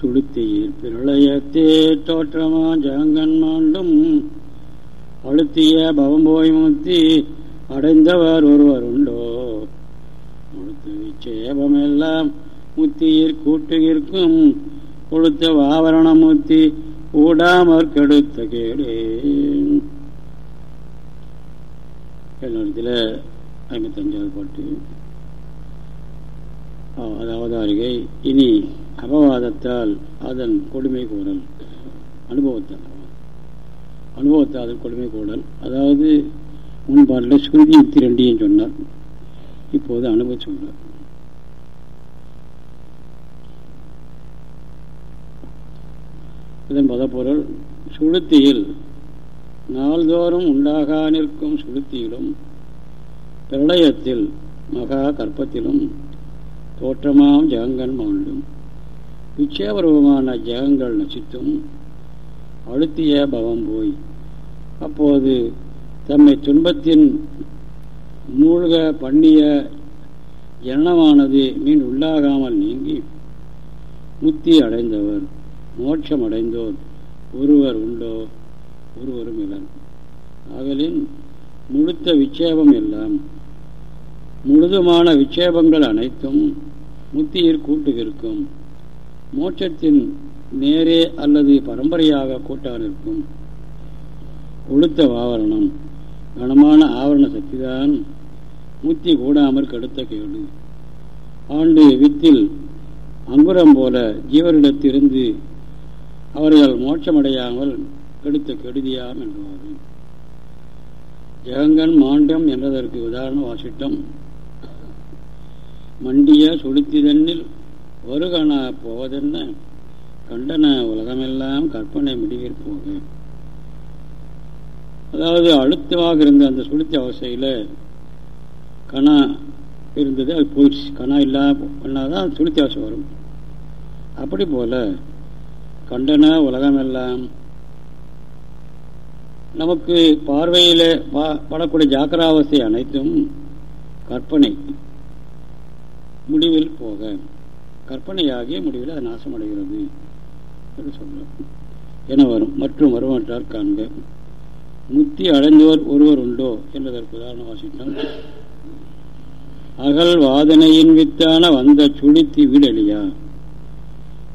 சுளுத்தியில் பிரளயத்தே தோற்றமா ஜாங்கன் மாண்டும். அழுத்திய பவம்போய் முத்தி அடைந்தவர் ஒருவர் உண்டோ? முழுத்து விச்சேபமெல்லாம் முத்தியிற் கூட்டுகிற்கும். கொளுத்த வாவரண முத்தி ஊடாமற் கெடுத்த கேடே. என்னிடத்தில் ஐம்பத்தஞ்சாவது பாட்டு. அதாவது அருகே இனி அபவாதத்தால் அதன் கொடுமை கூறல் அனுபவத்தால் அனுபவத்தால் அதன் கொடுமை கூடல் அதாவது முன்பாட்டில் ஸ்ருதி யுக்தி ரெண்டையும் சொன்னார். இப்போது அனுபவ சொன்னார். இதன் பதப்பொருள் சுளுத்தியில் நாள்தோறும் உண்டாக நிற்கும் சுளுத்தியிலும் பிரளயத்தில் மகா கற்பத்திலும் தோற்றமாம் ஜெகங்கன் மாண்டும் விட்சேபரூபமான ஜெகங்கள் நசித்தும் அழுத்திய பவம் போய். அப்போது தம்மை துன்பத்தின் மூழ்க பண்ணிய ஜனனமானது மீன் உள்ளாகாமல் நீங்கி முத்தி அடைந்தவர் மோட்சம் அடைந்தோர் ஒருவர் உண்டோ? ஒருவரும் இலன் ஆகலின் முழுத்த விட்சேபம் எல்லாம் முழுதுமான விட்சேபங்கள் அனைத்தும் முத்தியிற் கூட்டுகிருக்கும். மோட்சத்தின் நேரே அல்லது பரம்பரையாக கூட்டானிருக்கும் கொளுத்த ஆவரணம். கனமான ஆவரண சக்திதான் முத்தி கூடாமற் கெடுத்த கேடு. ஆண்டு வித்தில் அங்குரம் போல ஜீவரிடத்திலிருந்து அவர்கள் மோட்சமடையாமல் கெடுத்த கெடுதியாம் என்றார்கள் ஜெகங்கன் மாண்டம் என்றதற்கு உதாரண வாசிட்டம். மண்டிய சுளுத்திதன்னில் ஒரு கண போவதென்ன? கண்டன உலகமெல்லாம் கற்பனை முடிவில் போக. அதாவது அழுத்தமாக இருந்த அந்த சுளுத்தி அவசையில் கணா இருந்தது அது போயிடுச்சு. கணா இல்லாம பண்ணாதான் சுளுத்தி அவசை வரும். அப்படி போல கண்டன உலகமெல்லாம் நமக்கு பார்வையில் படக்கூடிய ஜாக்கிராவஸ்தை அனைத்தும் கற்பனை முடிவில் போக. கற்பனையாகிய முடிவில் அது நாசமடைகிறது என்று சொல்றோம் என வரும். மற்றும் வருமாற்றார் காண்க. முத்தி அடைந்தவர் ஒருவர் உண்டோ என்பதற்கு உதாரணம் வாசித்தோம் அகல் வாதனையின் வித்தான வந்த சுழித்தி வீடழியா?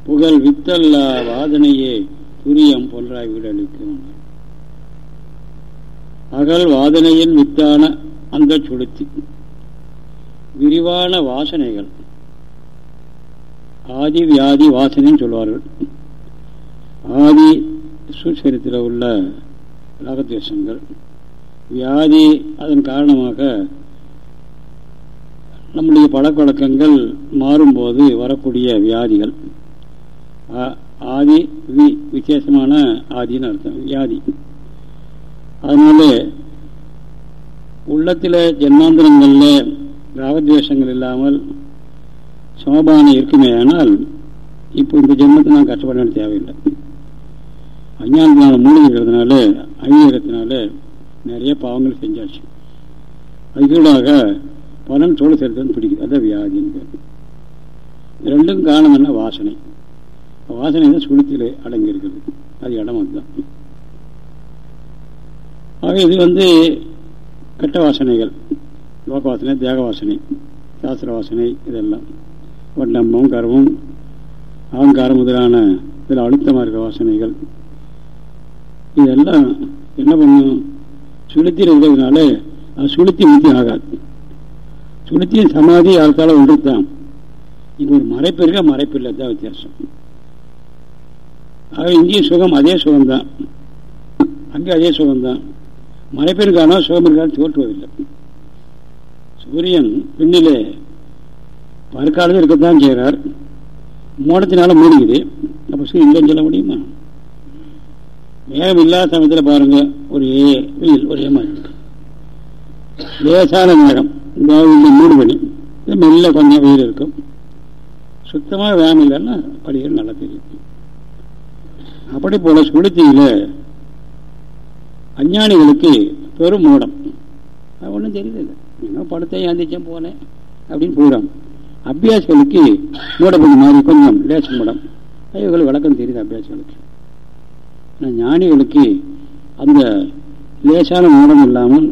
புகழ் வித்தல்லா வாதனையே துரியம் பொன்றாய் வீடழிக்கும். அகல் வாதனையின் வித்தான அந்த சுளுத்தி விரிவான வாசனைகள். ஆதி வியாதி வாசனைன்னு சொல்வார்கள் ஆதி சுசரித்தில் உள்ள ராகத்வேஷங்கள் வியாதி அதன் காரணமாக நம்முடைய பழக்கவழக்கங்கள் மாறும்போது வரக்கூடிய வியாதிகள். ஆதி வி விசேஷமான ஆதின்னு அர்த்தம் வியாதி. அதனால உள்ளத்தில் ஜென்மாந்திரங்களில் ராகத்வேஷங்கள் இல்லாமல் சமபானம் இருக்குமே ஆனால் இப்போ இந்த ஜென்மத்தை நான் கஷ்டப்பட தேவையில்லை. அஞ்ஞானத்தினால மூழ்கிறதுனால அழியறதுனால நிறைய பாவங்கள் செஞ்சாச்சு. அதுக்கூடாக பலன் சோழ சேர்த்தது பிடிக்குது. அதான் வியாதின்னு பேர். ரெண்டும் காரணம் என்ன? வாசனை. வாசனை தான் சுளுத்தில் அடங்கி இருக்குது அது இடம் அதுதான். ஆக இது வந்து கெட்ட வாசனைகள். லோக வாசனை தேக வாசனை சாஸ்திர வாசனை இதெல்லாம். வட்டம்பம் கர்வம் அகங்காரம் முதலான இதில் அழுத்தமாக இருக்க வாசனைகள். இதெல்லாம் என்ன பண்ணும்? சுளுத்தியில் இருக்கிறதுனால அது சுளுத்தி முத்தி ஆகாது. சுளுத்தியும் சமாதி யாருக்கால ஒன்று தான் இது ஒரு மறைப்பு இருக்க மறைப்பு இல்லை தான் வித்தியாசம். ஆக இங்கேயும் சுகம் அதே சுகம்தான். அங்கே அதே சுகம்தான். மறைப்பிற்கான சுகம் இருக்காது தோற்றுவதில்லை. சூரியன் பின்னிலே பருக்காலத்தில் இருக்கத்தான் செய்கிறார் மோடத்தினால மூடிக்குது அப்போ சூரியன் இல்லைன்னு சொல்ல முடியுமா? மேகம் இல்லாத சமயத்தில் பாருங்க ஒரே வெயில் ஒரே மாதிரி இருக்கு. லேசான மேகம் இந்த மூடு பண்ணி மெல்ல கொஞ்சம் வெயில் இருக்கும். சுத்தமாக வேகம் இல்லைன்னா படிகள் நல்லா தெரியும். அப்படி போல சுளுத்தியில அஞ்ஞானிகளுக்கு பெரும் மூடம். அது ஒன்றும் தெரியல. இன்னும் படுத்த ஏந்திச்சேன் போனேன் அப்படின்னு போயிடாங்க அபியாசிகளுக்கு மூடப்பட்ட மாதிரி கொஞ்சம் லேச மூடம். இவர்கள் விளக்கம் தெரியுது அபியாசிகளுக்கு. ஆனால் ஞானிகளுக்கு அந்த லேசான மூடம் இல்லாமல்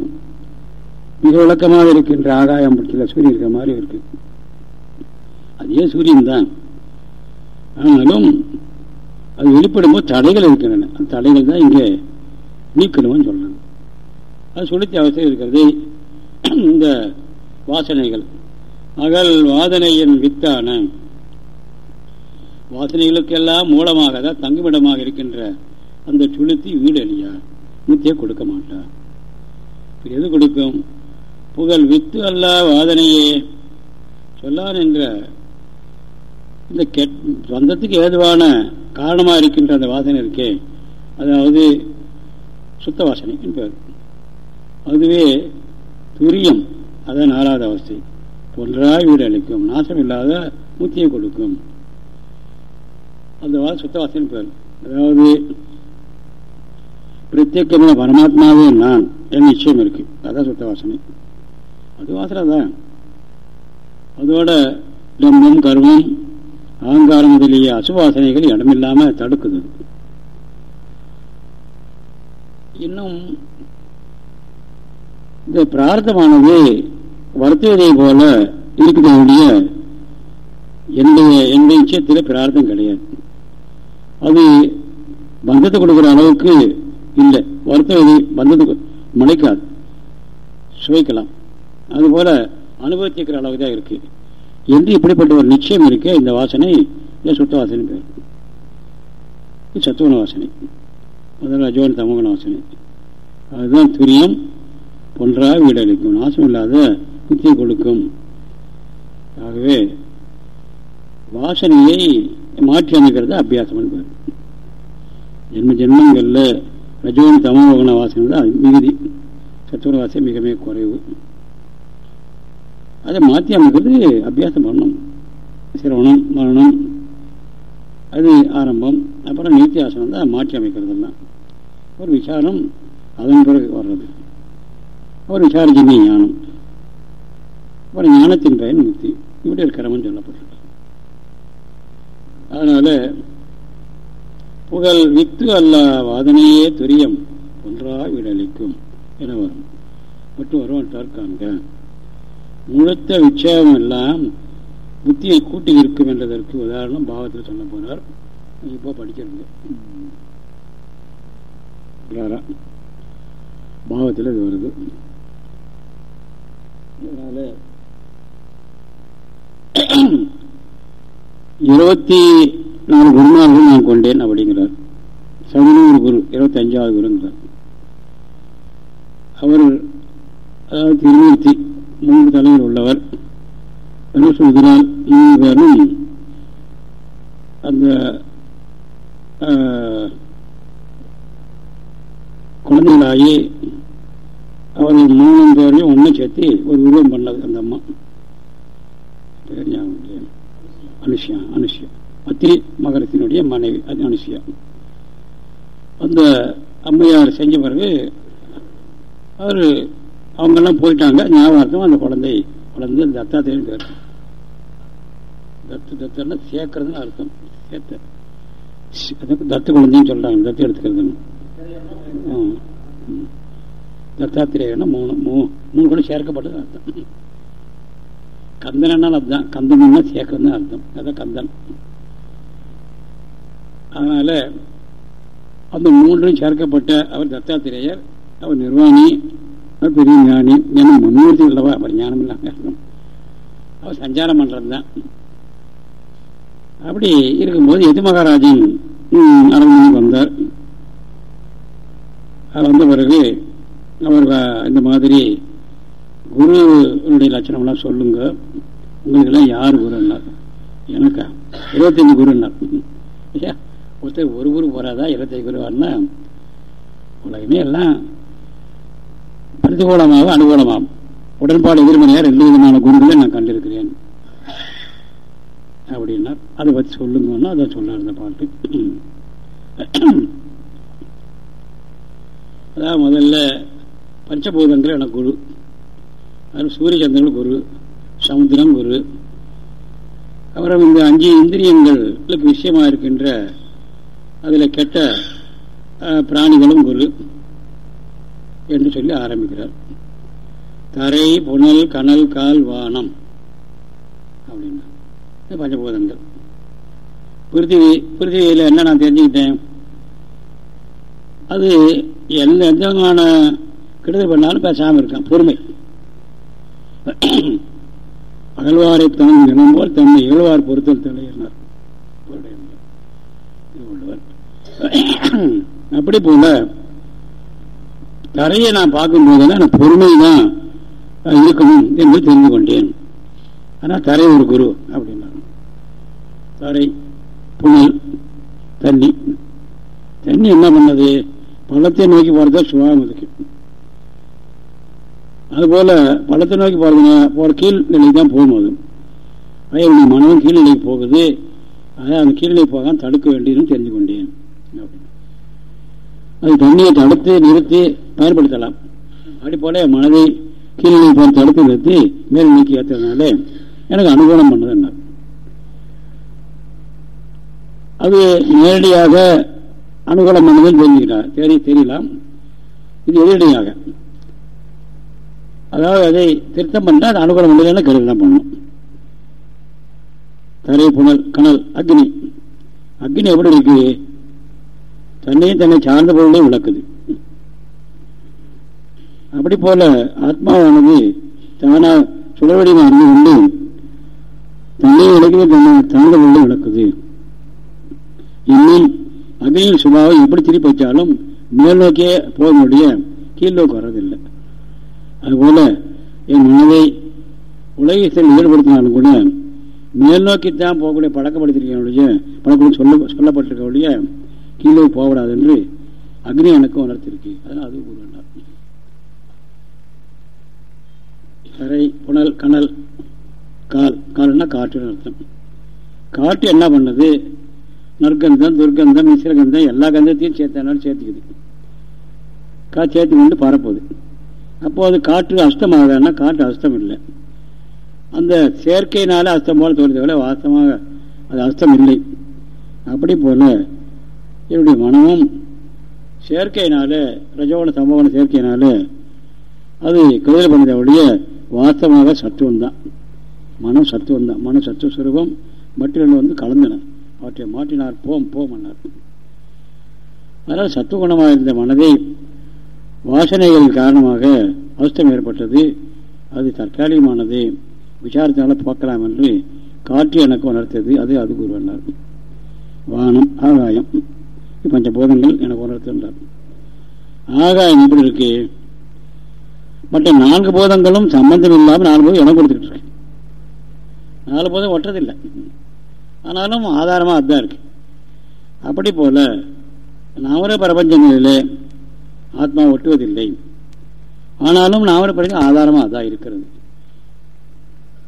மிக விளக்கமாக இருக்கின்ற ஆகாயம் படத்தில் சூரியன் இருக்கிற மாதிரி இருக்கு. அதே சூரியன் தான்? ஆனாலும் அது வெளிப்படும்போது தடைகள் இருக்கின்றன. அந்த தடைகள் தான் இங்கே நீக்கணும்னு சொல்றாங்க. அது சுளுத்தி அவசியம் இருக்கிறது இந்த வாசனைகள் அகல் வாதனையின் வித்தான. வாசனைகளுக்கெல்லாம் மூலமாக தான் தங்குமிடமாக இருக்கின்ற அந்த சுளுத்தி வீடு அழியா முத்தியை கொடுக்க மாட்டார் எது கொடுக்கும்? புகழ் வித்து அல்ல வாதனையே. சொல்லான் என்ற இந்த கெட் சொந்தத்துக்கு ஏதுவான காரணமாக இருக்கின்ற அந்த வாசனை இருக்கே. அதாவது சுத்த வாசனை என்பது அதுவே துரியம். அதான் நாலாவது அவஸ்தை. ஒன்றாய் வீடு அளிக்கும். நாசம் இல்லாத மூத்தியை கொடுக்கும். அந்த வாசம் சுத்த வாசனை பேர். அதாவது பிரத்யேகமான பரமாத்மாவே நான் என் நிச்சயம் இருக்கு. அதான் சுத்த வாசனை அது வாசனை தான் அதோட டம்பம் கர்வம் அகங்காரம் முதலிய அசுவாசனைகள் இடமில்லாமல் தடுக்குது. இன்னும் இந்த பிரார்த்தமானது வருத்துவதை போல இருக்கக்கூடிய ஒழிய என்னுடைய என்னுடைய நிச்சயத்தில் பிரார்த்தம் கிடையாது. அது பந்தத்தை கொடுக்குற அளவுக்கு இல்லை. வருத்துவதை பந்தத்துக்கு முளைக்காது சுவைக்கலாம். அதுபோல அனுபவிச்சுக்கிற அளவு தான் இருக்கு. என்று இப்படிப்பட்ட ஒரு நிச்சயம் இருக்கு. இந்த வாசனை இல்லை சுத்த வாசனை பேர். இது சத்துவன வாசனை. அதில் அஜோன் தமகன வாசனை. அதுதான் துரியம். பொன்றாக வீடளிக்கும். நாசம் இல்லாத புத்தி கொடுக்கும். ஆகவே வாசனையை மாற்றி அமைக்கிறது அபியாசம் பேர் ஜென்ம ஜென்மங்களில் ரஜோன் தமோகன வாசனை தான் மிகுதி. சத்துவன வாசனை மிக மிக குறைவு. அதை மாற்றி அமைக்கிறது அபியாசம் பண்ணணும் சிரவணம் மரணம் அது ஆரம்பம். அப்புறம் நித்தியாசனம் தான் மாற்றி அமைக்கிறதெல்லாம். ஒரு விசாரம் அதன் பிறகு வர்றது. ஒரு விசாரஜன்ய ஞானம். அப்புறம் ஞானத்தின் பயன் முக்தி இப்படி கிரமம் சொல்லப்பட்டிருக்கு. அதனால புகழ் வித்து அல்ல வாதனையே துரியம் ஒன்றா விடலிக்கும் என வரும். மட்டும் வருவான் காண்க. முழுத்த விட்சேபம் எல்லாம் புத்தியை கூட்டி இருக்கும் என்றதற்கு உதாரணம் பாவத்தில் சொல்ல போனார் இப்போ படிக்கிறீங்க பாவத்தில் இது வருது. அதனால இருபத்தி நாலு குருநாள்கள் நான் கொண்டேன் அப்படிங்கிறார். சமூக குரு இருபத்தி அஞ்சாவது குருங்கிறார். அவர் அதாவது திருமூர்த்தி மூன்று தலைவர் உள்ளவர். என்ன சொல்கிறார்? மூணு பேரும் அந்த குழந்தைகளாகி அவர்கள் மூணு பேரையும் ஒன்று சேர்த்து ஒரு உருவம் பண்ணது அந்த அம்மா. பேர் ஞாபகம் அனுஷியா அனுஷியா. அத்திரி மகரத்தினுடைய மனைவி அது அனுஷியா. அந்த அம்மையார் செஞ்ச பிறகு அவர் அவங்கெல்லாம் போயிட்டாங்க. ஞாபகம் அந்த குழந்தை குழந்தை தத்தாத்திரின்னு பேர். தத்து தத்துன்னா சேர்க்கறதுன்னு அர்த்தம். சேர்த்த. அதுக்கு தத்து குழந்தைன்னு சொல்றாங்க. தத்து எடுத்துக்கிறதுன்னு. தத்தாத்திரேயன்னா மூணு மூணு கூட சேர்க்கப்பட்டது அர்த்தம். கந்தனால் அதுதான். கந்தன்னா சேர்க்கறது அர்த்தம். அதான் கந்தன். அதனால அந்த மூன்றும் சேர்க்கப்பட்ட அவர் தத்தாத்திரேயர் அவர் நிர்வாணி அவர் பெரிய ஞானி ஏன்னா முன்னூர்த்தி இல்லவா அவர் ஞானம் இல்லாம அவர் சஞ்சாரம் பண்றது தான். அப்படி இருக்கும்போது எது மகாராஜன்? அரண்மனைக்கு வந்தார். வந்த பிறகு அவர் இந்த மாதிரி குருனுடைய லட்சணம்லாம் சொல்லுங்க. உங்களுக்கெல்லாம் யார் குருன்னார் எனக்கா? இருபத்தஞ்சு குருன்னார் இல்லையா ஒருத்தர் ஒரு குரு போறாதா? இருபத்தஞ்சு குருவார்னா உலகமே எல்லாம் பிரதிகூலமாகவும் அனுகூலமாகும் உடன்பாடு எதிர்மறையாக ரெண்டு விதமான குருக்களை நான் கண்டிருக்கிறேன். அப்படின்னா அதை பற்றி சொல்லுங்கன்னா அதை சொல்ல இந்த பாட்டு. அதான் முதல்ல பஞ்சபூதங்கள் எனக்கு குரு. அது சூரிய சந்திரன் குரு. சமுத்திரம் குரு அப்புறம் இந்த அஞ்சு இந்திரியங்கள் விஷயமாக இருக்கின்ற அதில் கெட்ட பிராணிகளும் குரு என்று சொல்லி ஆரம்பிக்கிறார். தரை புனல் கனல் கால் வானம் அப்படின்னா. பஞ்சபூதங்கள். பிருத்திவி பிருத்திவியில் என்ன நான் தெரிஞ்சுக்கிட்டேன்? அது எந்த எந்த விதமான கெடுதல் பண்ணாலும் பேசாமல் இருக்கான். பொறுமை. அகழ்வாரை தான் போல் தன்னை இகழ்வார் பொறுத்தல் தலையினார். அப்படி போல தரையை நான் பார்க்கும் போதெல்லாம் பொறுமை தான் இருக்கணும் என்று தெரிந்து கொண்டேன். ஆனால் தரை ஒரு குரு அப்படின்னா தரை புனல் தண்ணி. தண்ணி என்ன பண்ணது? பள்ளத்தை நோக்கி போறதா சுபாவம் இருக்கு அதுபோல பள்ளத்தை நோக்கி போறதுனா போகிற கீழ் நிலைக்கு தான் போகும்போது அதனுடைய மனமும் கீழ்நிலைக்கு போகுது. அதை அந்த கீழ்நிலை போக தடுக்க வேண்டியதுன்னு தெரிஞ்சு கொண்டேன் அது தண்ணியை தடுத்து நிறுத்தி பயன்படுத்தலாம். அப்படி போல மனதை கீழ்நிலை போக தடுத்து நிறுத்தி மேல் நீக்கி ஏற்றதுனால எனக்கு அனுகூலம் பண்ணது என்ன அது நேரடியாக அனுகூலம் பண்ணதுன்னு தெரிஞ்சுக்கிறார் தெரிய தெரியலாம். இது எதிரடியாக. அதாவது அதை திருத்தம் பண்ணால் அது அனுகூலம் பண்ணதுன்னு கருது பண்ணணும். தரை புனல் கணல் அக்னி. அக்னி எப்படி இருக்கு? தன்னையும் தன்னை சார்ந்த பொருளையும் விளக்குது. அப்படி போல ஆத்மாவானது தானா சுழவடிவம் அறிந்து கொண்டு தன்னையும் விளக்குது தன்னை சார்ந்த பொருளையும் விளக்குது. இன்னும் அக்னியின் சுபாவம் எப்படி திருப்பி வச்சாலும் மேல் நோக்கியே போக முடிய கீழ் நோக்கி அதுபோல என் மனதை உலகத்தில் ஈடுபடுத்தினாலும் கூட மேல் நோக்கித்தான் போகக்கூடிய பழக்கப்படுத்திருக்கேன் பழக்கம் சொல்ல சொல்லப்பட்டிருக்கவுடைய கீழே போகக்கூடாது என்று அக்னி எனக்கு உணர்த்திருக்கு. அதனால் அது கூறுகிறார் கரை புனல் கனல் கால். கால்னா காற்றுன்னு அர்த்தம். காற்று என்ன பண்ணுது? நற்கந்தம் துர்க்கந்தம் மிசிரகந்தம் எல்லா கந்தத்தையும் சேர்த்தாலும் சேர்த்துக்குது. கா சேர்த்து கொண்டு பரப்போகுது. அப்போது காற்று அஸ்தமாகனா காற்று அஸ்தம் இல்லை அந்த செயற்கையினால அஸ்தம் போல தோன்றதை வாஸ்தமாக அது அஸ்தம் இல்லை அப்படி போல என்னுடைய மனமும் செயற்கையினால ரஜோன சம்பவன செயற்கையினால அது கருதல் பண்ணதை ஒழிய வாஸ்தவமாக சத்துவம் தான் மனம் சத்துவம் தான் மன சத்துவ சுரூபம் மற்றொன்று வந்து கலந்தன. அவற்றை மாற்றினார் போம் போம் என்னார் அதனால் சத்துவகுணமாக இருந்த மனதை வாசனைகள் காரணமாக அவஸ்தம் ஏற்பட்டது. அது தற்காலிகமானது. விசாரத்தினால போக்கலாம் என்று காற்று எனக்கு உணர்த்தது. அது அது கூறுவனார் வானம் ஆகாயம். பஞ்சபோதங்கள் எனக்கு உணர்த்துகின்றார். ஆகாயம் எப்படி இருக்கு? மற்ற நான்கு போதங்களும் சம்பந்தம் இல்லாமல் நாலு போதும் இடம் கொடுத்துக்கிட்டு இருக்கு. நாலு போதம் ஒட்டுறதில்லை ஆனாலும் ஆதாரமாக அதுதான் இருக்கு. அப்படி போல நவர பிரபஞ்சங்களிலே ஆத்மா ஒட்டுவதில்லை. ஆனாலும் நாமர பிரபஞ்சம் ஆதாரமாக அதான் இருக்கிறது.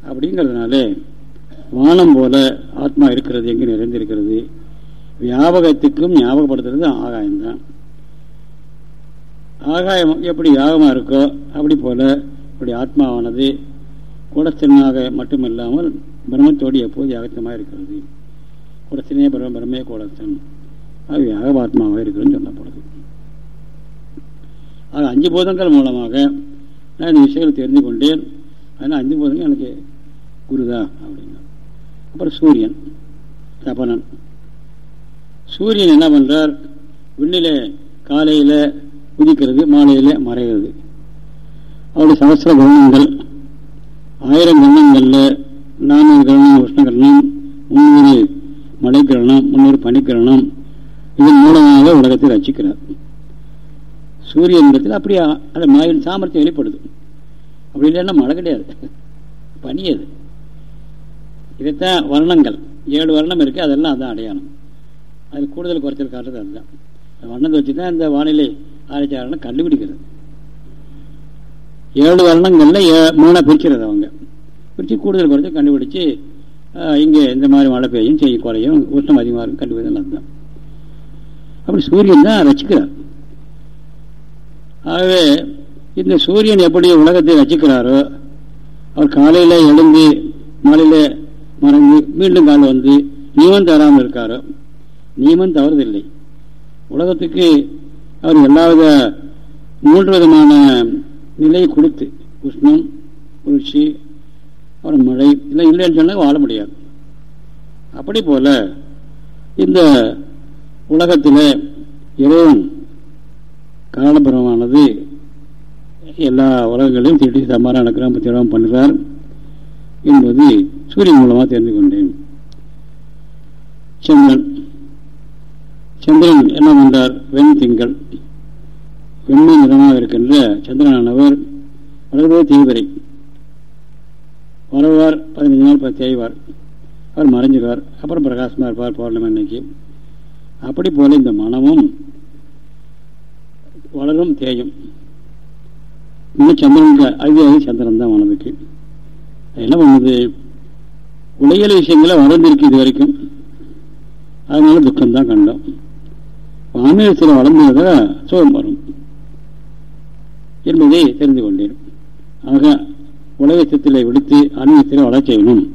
அப்படிங்கிறதுனால வானம் போல ஆத்மா இருக்கிறது எங்கே நிறைந்திருக்கிறது. வியாபகத்துக்கும் ஞாபகப்படுத்துறது ஆகாயம்தான். ஆகாயம் எப்படி யாகமாக இருக்கோ அப்படி போல இப்படி ஆத்மாவானது கூடத்தனாக மட்டுமில்லாமல் பிரம்மத்தோடு எப்போது யாகத்தமாக இருக்கிறது. கூடத்தினே பிரம்ம பிரம்மே கூடத்தன் அது யாகபாத்மாவாக இருக்கிறதுன்னு சொல்லப்படுது. அது அஞ்சு போதங்கள் மூலமாக நான் இந்த விஷயங்களை தெரிந்து கொண்டேன். அதனால் அஞ்சு போதங்கள் எனக்கு குருதா அப்படின்னா. அப்புறம் சூரியன் தபனன். சூரியன் என்ன பண்ணுறார் விண்ணில காலையில் உதிக்கிறது மாலையில் மறைகிறது. அவருடைய சகசிர கவனங்கள் ஆயிரம் கிரணங்களில் நானூறு கவனம் உஷ்ணகரணம் முன்னூறு மழைக்கிரணம் முன்னூறு பனிக்கிரணம் இதன் மூலமாக உலகத்தை ரசிக்கிறார் சூரியனிடத்தில் அப்படியே அந்த மாயின் சாமர்த்தியம் வெளிப்படுது. அப்படி இல்லைன்னா மழை கிடையாது. பனி அது. இதைத்தான் வர்ணங்கள். ஏழு வர்ணம் இருக்குது அதெல்லாம் அதான் அடையாளம். அதில் கூடுதல் குறைச்சல் காட்டுறது அதுதான். வண்ணத்தை வச்சு தான் இந்த வானிலை ஆராய்ச்சியாளர்கள் கண்டுபிடிக்கிறது ஏழு வர்ணங்களில் ஏ மூணாக பிரிக்கிறது அவங்க. பிரித்து கூடுதல் குறைச்சல் கண்டுபிடிச்சு இங்கே இந்த மாதிரி மழை பெய்யும் செய்ய குறையும் உஷ்ணம் அதிகமாக இருக்கும் கண்டுபிடிக்கிறது அதுதான். அப்படி சூரியன் தான் ரசிக்கிறார். ஆகவே இந்த சூரியன் எப்படி உலகத்தை ரசிக்கிறாரோ அவர் காலையில் எழுந்து மாலையில் மறந்து மீண்டும் கால் வந்து நியமம் தராமல் இருக்காரோ நியமம் தவறுதில்லை. உலகத்துக்கு அவர் எல்லாவித மூன்று விதமான நிலையை கொடுத்து உஷ்ணம் குளிர்ச்சி அப்புறம் மழை இல்லை இல்லைன்னு சொன்னால் வாழ முடியாது. அப்படி போல இந்த உலகத்தில் இறைவன் காலபுரமானது எல்லா உலகங்களையும் திருட்டி சமாரம் நடக்கிறான் திரம் பண்ணுறார் என்பது சூரியன் மூலமாக தெரிந்து கொண்டேன். சந்திரன். சந்திரன் என்ன பண்றார்? வெண் திங்கள். வெண்மை நிறமாக இருக்கின்ற சந்திரனானவர் வளர்வது தீவிரை வரவார் பதினஞ்சு நாள் தேய்வார். அவர் மறைஞ்சிருவார் அப்புறம் பிரகாசமாக இருப்பார் பௌர்ணமி அன்னைக்கு. அப்படி போல இந்த மனமும் வளரும் தேயம் இன்னும் சந்திரன் அதிகாரி சந்திரன் தான் மனதுக்கு என்ன பண்ணுது? உலகியல் விஷயங்களை வளர்ந்துருக்கு இது வரைக்கும். அதனால துக்கம்தான் கண்டோம். ஆன்மீகத்தில் வளர்ந்தத சுகம் வரும். என்பதை தெரிந்து கொண்டேன். ஆக உலகத்தில் விடுத்து ஆன்மீகத்தில் வளர செய்யணும்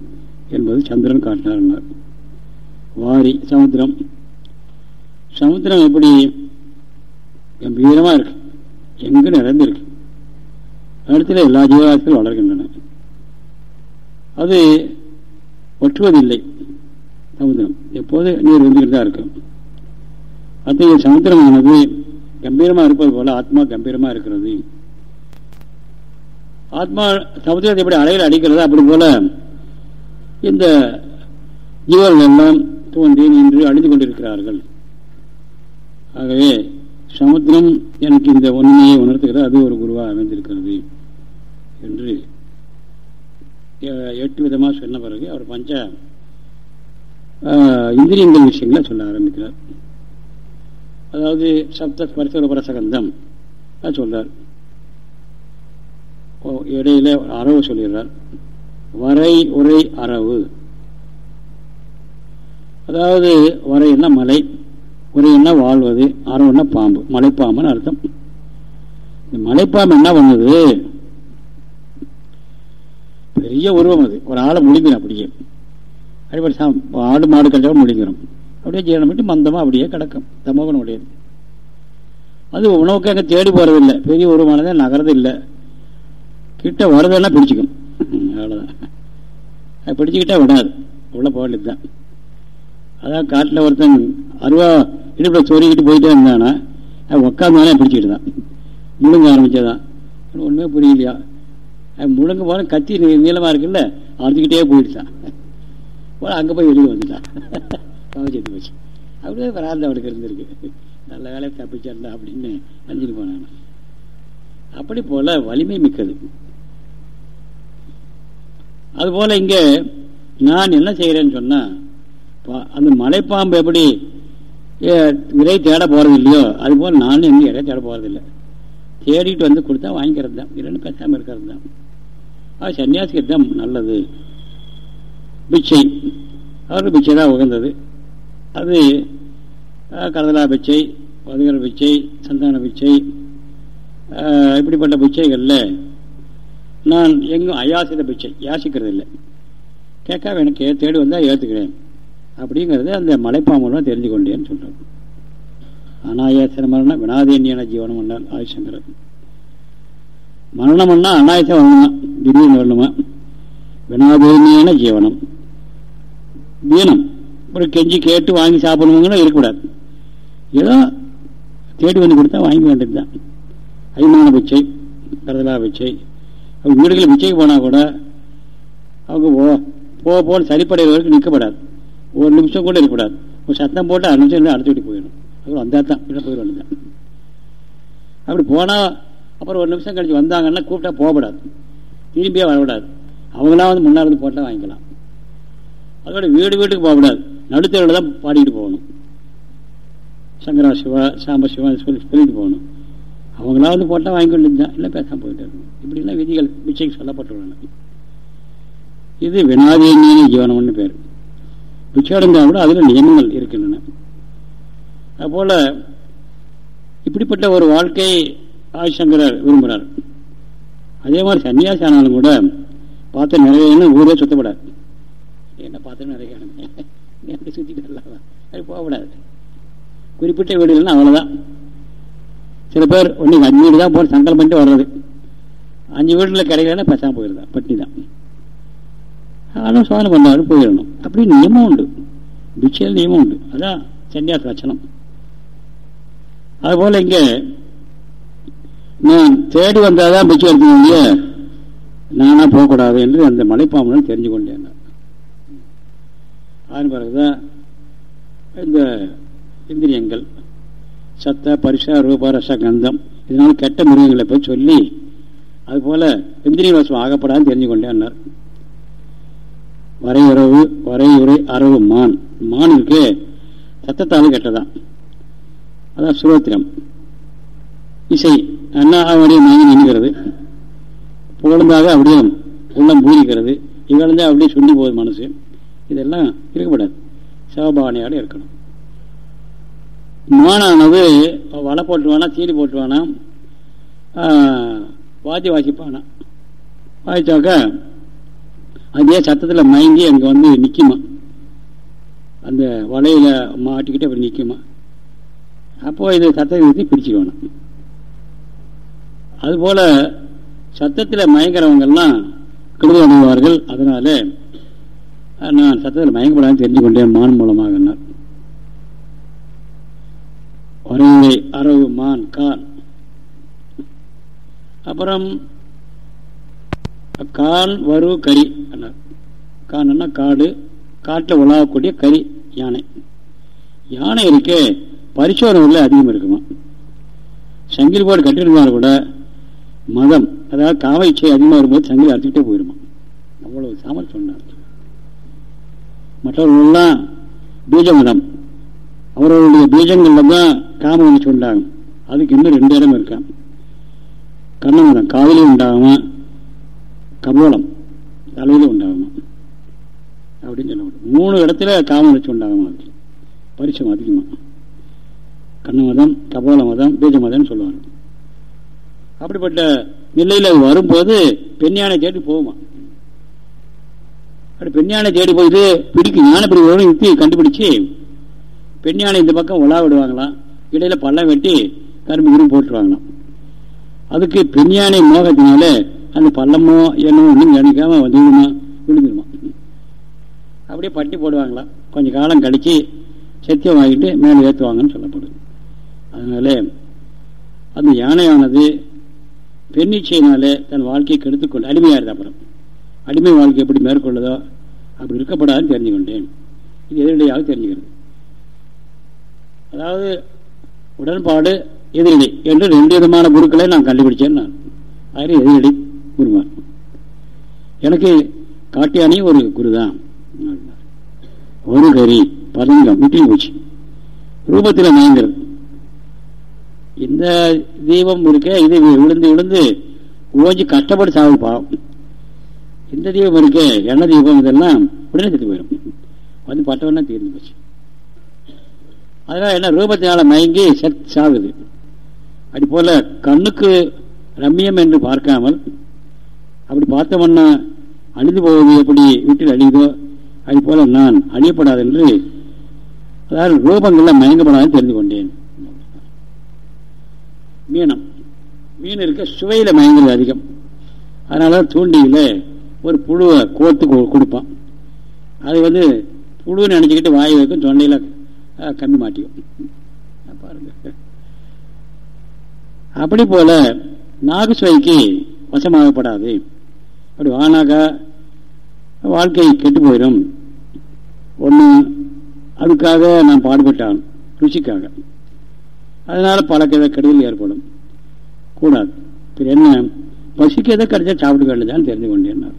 என்பது சந்திரன் காட்டினார். வாரி சமுத்திரம். சமுத்திரம் எப்படி கம்பீரமா இருக்கு. எங்கு நிறைந்திருக்கு. இடத்துல எல்லா ஜீவராசிகளும் வளர்கின்றன. அது ஒற்றுவதில்லை. சமுத்திரம் எப்போது நீர் இருந்துகிட்டு தான் இருக்கும். அத்தகைய சமுத்திரமானது கம்பீரமா இருப்பது போல ஆத்மா கம்பீரமா இருக்கிறது. ஆத்மா சமுத்திரத்தை எப்படி அலையில் அடிக்கிறதோ அப்படி போல இந்த ஜீவர்கள் எல்லாம் தோன்றி நின்று அழிந்து கொண்டிருக்கிறார்கள். ஆகவே சமுத்திரம் எனக்கு இந்த உண்மையை உணர்த்துகிறது. அது ஒரு குருவாக அமைந்திருக்கிறது என்று எட்டு விதமாக சொன்ன பிறகு அவர் பஞ்ச இந்திரியங்கள் விஷயங்களை சொல்ல ஆரம்பிக்கிறார். அதாவது சப்த ஸ்பரிச பிரசகந்தம் சொல்றார். இடையில அரவு சொல்லிடுறார். வரை உரை அரவு. அதாவது வரைன்னா மலை. உரைன்னா வாழ்வது அரவன்னா பாம்பு. மலைப்பாம்புன்னு அர்த்தம். இந்த மலைப்பாம்பு என்ன பண்ணுது? பெரிய உருவம் அது. ஒரு ஆளை முடிஞ்சிடும் அப்படியே. அடிப்படை ஆடு மாடு கட்டவும் முடிஞ்சிடும் அப்படியே ஜீரணம் விட்டு மந்தமாக அப்படியே கிடக்கும். தமோகன் உடையது அது உணவுக்கு அங்கே தேடி போகிறதில்லை பெரிய உருவமானதே நகரது இல்லை. கிட்ட வருதுன்னா பிடிச்சிக்கும். அவ்வளோதான் அது பிடிச்சிக்கிட்டே விடாது. உள்ள போகல தான் அதான் காட்டில் ஒருத்தன் அருவா இடுப்பில் சொருகிட்டு போயிட்டே இருந்தானா அது உட்காந்தானே பிடிச்சிக்கிட்டு தான் முழுங்க ஆரம்பித்ததான் ஒன்றுமே புரியலையா? முழுங்க போன கத்தி நீளமாக இருக்குல்ல அறுத்துக்கிட்டே போயிடுச்சான். போல அங்கே போய் வெளியே வந்துட்டான். கவச்சத்து போச்சு. அப்படியே பிரார்த்தம் அவனுக்கு இருந்திருக்கு. நல்ல வேலையை தப்பிச்சிடலாம் அப்படின்னு நினைச்சிட்டு போனான். அப்படி போல வலிமை மிக்கது. அதுபோல இங்கே நான் என்ன செய்கிறேன்னு சொன்னால் அந்த மலைப்பாம்பு எப்படி விதை தேட போகிறது இல்லையோ அதுபோல் நானும் எங்க இறை தேட போகிறதில்லை இல்லை தேடிட்டு வந்து கொடுத்தா வாங்கிக்கிறது தான். இல்லைன்னு பேசாமல் இருக்கிறது தான். அது சன்னியாசிக்கு தான் நல்லது. பிச்சை. அவருக்கு பிச்சை தான் உகந்தது. அது கடலா பிச்சை பதுகர பிச்சை சந்தான பிச்சை இப்படிப்பட்ட பிச்சைகளில் நான் எங்கும் அயாசித பிச்சை யாசிக்கிறது இல்லை கேட்காம எனக்கு தேடி வந்தால் ஏற்றுக்கிறேன் அப்படிங்கிறத அந்த மலைப்பாம்பூலம் தெரிஞ்சு கொண்டேன்னு சொல்கிறார் அனாயாசன மரணம் வினாதேன்யான ஜீவனம் என்றால் ஆயுஷங்கர் மரணம்னா பண்ணால் வரணுமா திடீர்னு வரணுமா? வினாதேன்யான ஜீவனம். வீணம் ஒரு கெஞ்சி கேட்டு வாங்கி சாப்பிடணுங்கிற இருக்கக்கூடாது. ஏதோ தேடி வந்து கொடுத்தா வாங்கி வேண்டியது தான் அய்மான பிச்சை கருதலா பிச்சை. அவங்க வீடுகளில் பிச்சைக்கு போனால் கூட அவங்க போக போக சரிப்படைகிற வரைக்கும் நிற்கப்படாது. ஒரு நிமிஷம் கூட இருக்கக்கூடாது. ஒரு சத்தம் போட்டு அரை நிமிஷம் அடுத்து விட்டு போயிடும் அப்புறம் வந்தா தான் இல்லை போயிடும் வேண்டியதான் அப்படி போனால் அப்புறம் ஒரு நிமிஷம் கழிச்சு வந்தாங்கன்னா கூப்பிட்டா போகப்படாது திரும்பியே வரக்கூடாது. அவங்களாம் வந்து முன்னால் வந்து போட்டால் வாங்கிக்கலாம். அதோட வீடு வீட்டுக்கு போகக்கூடாது. நடுத்தரில் தான் பாடிக்கிட்டு போகணும். சங்கரா சிவா சாம்ப சிவா சொல்லி சொல்லிட்டு போகணும். அவங்களா வந்து போட்டால் வாங்கி கொண்டு இல்லை பேசாமல் போயிட்டு இருக்கணும். இப்படிலாம் விதிகள் பிச்சைக்கு சொல்லப்பட்டுள்ளன. இது வினாதீனியான ஜீவனம்னு பேர். பிச்சையடைந்தால் கூட அதில் நியமங்கள் இருக்கின்றன. அதுபோல் இப்படிப்பட்ட ஒரு வாழ்க்கை ஆதிசங்கரர் விரும்புகிறார் அதே மாதிரி சன்னியாசி ஆனாலும் கூட பார்த்து நிறைய ஊரே சுத்தப்படாது. என்ன பார்த்துன்னு நிறைய நீ சுற்றிட்டு அது போகக்கூடாது குறிப்பிட்ட வீடுகள்னா அவ்வளோதான் சில பேர் ஒன்று அஞ்சு வீடு தான் போகிற சங்கல் பண்ணிட்டு வர்றது. அஞ்சு வீடுல கிடைக்கலன்னா பசங்க போயிருந்தான் பட்டி தான் அதான் சோதனை பண்ணாலும் போயிடணும். அப்படி நியமம் உண்டு. பிச்சையில் நியமம் உண்டு. அதான் சன்னியாச லட்சணம். அதுபோல் இங்கே நான் தேடி வந்தாதான் பிச்சை எடுக்க வேண்டிய நானாக போகக்கூடாது என்று அந்த மலைப்பாம்புடன் தெரிஞ்சு கொண்டேன் அதன் பிறகுதான் இந்த இந்திரியங்கள் சத்த பரிசா ரூப ரச கந்தம் இதனால கெட்ட மிருகங்களை போய் சொல்லி அதுபோல இந்திரிய வசம் ஆகப்படாதுன்னு தெரிஞ்சு கொண்டேன் வரையுறவு வரையுறை அரவு மான். மான் இருக்கு. சத்தத்தாலும் கெட்டதான் அதான் சுரோத்திரம். இசை. அண்ணா அவருடைய நின்கிறது புகழ்ந்தாக அப்படியே உள்ளம் பூரிக்கிறது இகழ்ந்தா அப்படியே சுண்டி போகுது மனசு. இதெல்லாம் இருக்கக்கூடாது சிவபாவனையோடு இருக்கணும். மானானது வலை போட்டுவானா தீனி போட்டுவானா வாத்தி வாசிப்பானா? வாசிச்சாக்க அதே சத்தத்தில் மயங்கி அங்கே வந்து நிற்குமா அந்த வலையில் மாட்டிக்கிட்டு அப்படி நிற்குமா அப்போது இது சத்தத்தை ஊற்றி பிடிச்சிக்கணும் அதுபோல் சத்தத்தில் மயங்கிறவங்கெல்லாம் கெடுதல் அடைவார்கள். அதனால் நான் சத்தத்தில் மயங்கப்படாமல் தெரிஞ்சு கொண்டேன். மான் மூலமாக ஒரே அரவு மான் கான் அப்புறம் கான் வரு கறி. கான்னா காடு காட்டில் உலாகக்கூடிய கறி யானை. யானை இருக்க பரிசோதனை அதிகம் இருக்குமா? சங்கிலி போர்டு கட்டிருந்தாலும் கூட மதம் அதாவது காவ இச்சை அதிகமாக வரும்போது சங்கிலி அறுத்துக்கிட்டே போயிருமா? அவ்வளவு சாமல் சொன்னார். மற்றவர்கள்லாம் பீஜ மதம் அவர்களுடைய பீஜங்களில் தான் காம உணர்ச்சி உண்டாகும் அதுக்கு இன்னும் ரெண்டு இடம் இருக்கான் கண்ணமதம். காதலையும் உண்டாகும் கபோலம் தலையிலும் உண்டாகுமா அப்படின்னு சொல்ல முடியும். மூணு இடத்துல காம உணர்ச்சி உண்டாகுமா அது. பரிசம் அதிகமாக கண்ண மதம் கபோல மதம் பீஜ மதம்னு சொல்லுவாங்க. அப்படிப்பட்ட நிலையில் வரும்போது பெண்யானை தேடி போகுமா? அப்படி பெண்யானை தேடி போயிட்டு பிடிக்கும். ஞான பிடிக்கிறவங்க யுக்தி கண்டுபிடிச்சு பெண்யானை இந்த பக்கம் உலா விடுவாங்களாம் இடையில பள்ளம் வெட்டி கரும்பு கிரும் போட்டுருவாங்களாம் அதுக்கு பெண்யானை மோகத்தினால அந்த பள்ளமோ என்னமோ ஒன்றும் கணிக்காமல் வந்துடுமா விழுந்துருமா. அப்படியே பட்டி போடுவாங்களா. கொஞ்சம் காலம் கழித்து சத்தியம் வாங்கிட்டு மேலே ஏற்றுவாங்கன்னு சொல்லப்படுது. அதனால அந்த யானையானது பெண்ணிச்சையினாலே தன் வாழ்க்கையை கெடுத்துக்கொண்டு அடிமையாயிருது அப்புறம். அடிமை வாழ்க்கை எப்படி மேற்கொள்ளுதோ அப்படி இருக்கப்படாதுன்னு தெரிஞ்சு கொண்டேன். இது எதிரடியாக தெரிஞ்சுக்கிறது. அதாவது உடன்பாடு எதிரடி என்று ரெண்டு விதமான குருக்களை நான் கண்டுபிடிச்சேன் நான். அதில் எதிரடி குருமார் எனக்கு காட்டியானே ஒரு குரு தான் ஒரு கறி பதங்கம் முட்டி போச்சு. ரூபத்தில் மயங்கிறது இந்த தீபம் இருக்க இது விழுந்து விழுந்து ஓஞ்சி கஷ்டப்பட்டு சாவு பாவம் இந்த தீபம் இருக்க எண்ணெய் தீபம் இதெல்லாம் உடனே செத்து போயிடும் வந்து பட்டவனா தீர்ந்து போச்சு. அதனால என்ன ரூபத்தினால மயங்கி செத் சாகுது அது போல கண்ணுக்கு ரம்மியம் என்று பார்க்காமல் அப்படி பார்த்தவண்ணா அழிந்து போவது எப்படி வீட்டில் அழியுதோ அது போல நான் அழியப்படாது என்று அதாவது ரூபங்கள்ல மயங்கப்படாதுன்னு தெரிந்து கொண்டேன். மீனம். மீன் இருக்க சுவையில் மயங்குறது அதிகம். அதனால தூண்டியில் ஒரு புழுவை கோர்த்து கொடுப்பான். அது வந்து புழுன்னு நினச்சிக்கிட்டு வாய் வைக்கும் தொண்டையில் கம்மி மாட்டிக்கும். பாருங்க. அப்படி போல நாகு சுவைக்கு வசமாகப்படாது. அப்படி வானாக்கா வாழ்க்கை கெட்டு போயிடும் ஒன்று அதுக்காக நான் பாடுபட்டான் ருச்சிக்காக அதனால பல கெடுதல் ஏற்படும். கூடாது. என்ன? பசிக்கு எதை கிடைச்சா சாப்பிட்டு வேண்டியதான் தெரிந்து கொண்டேன்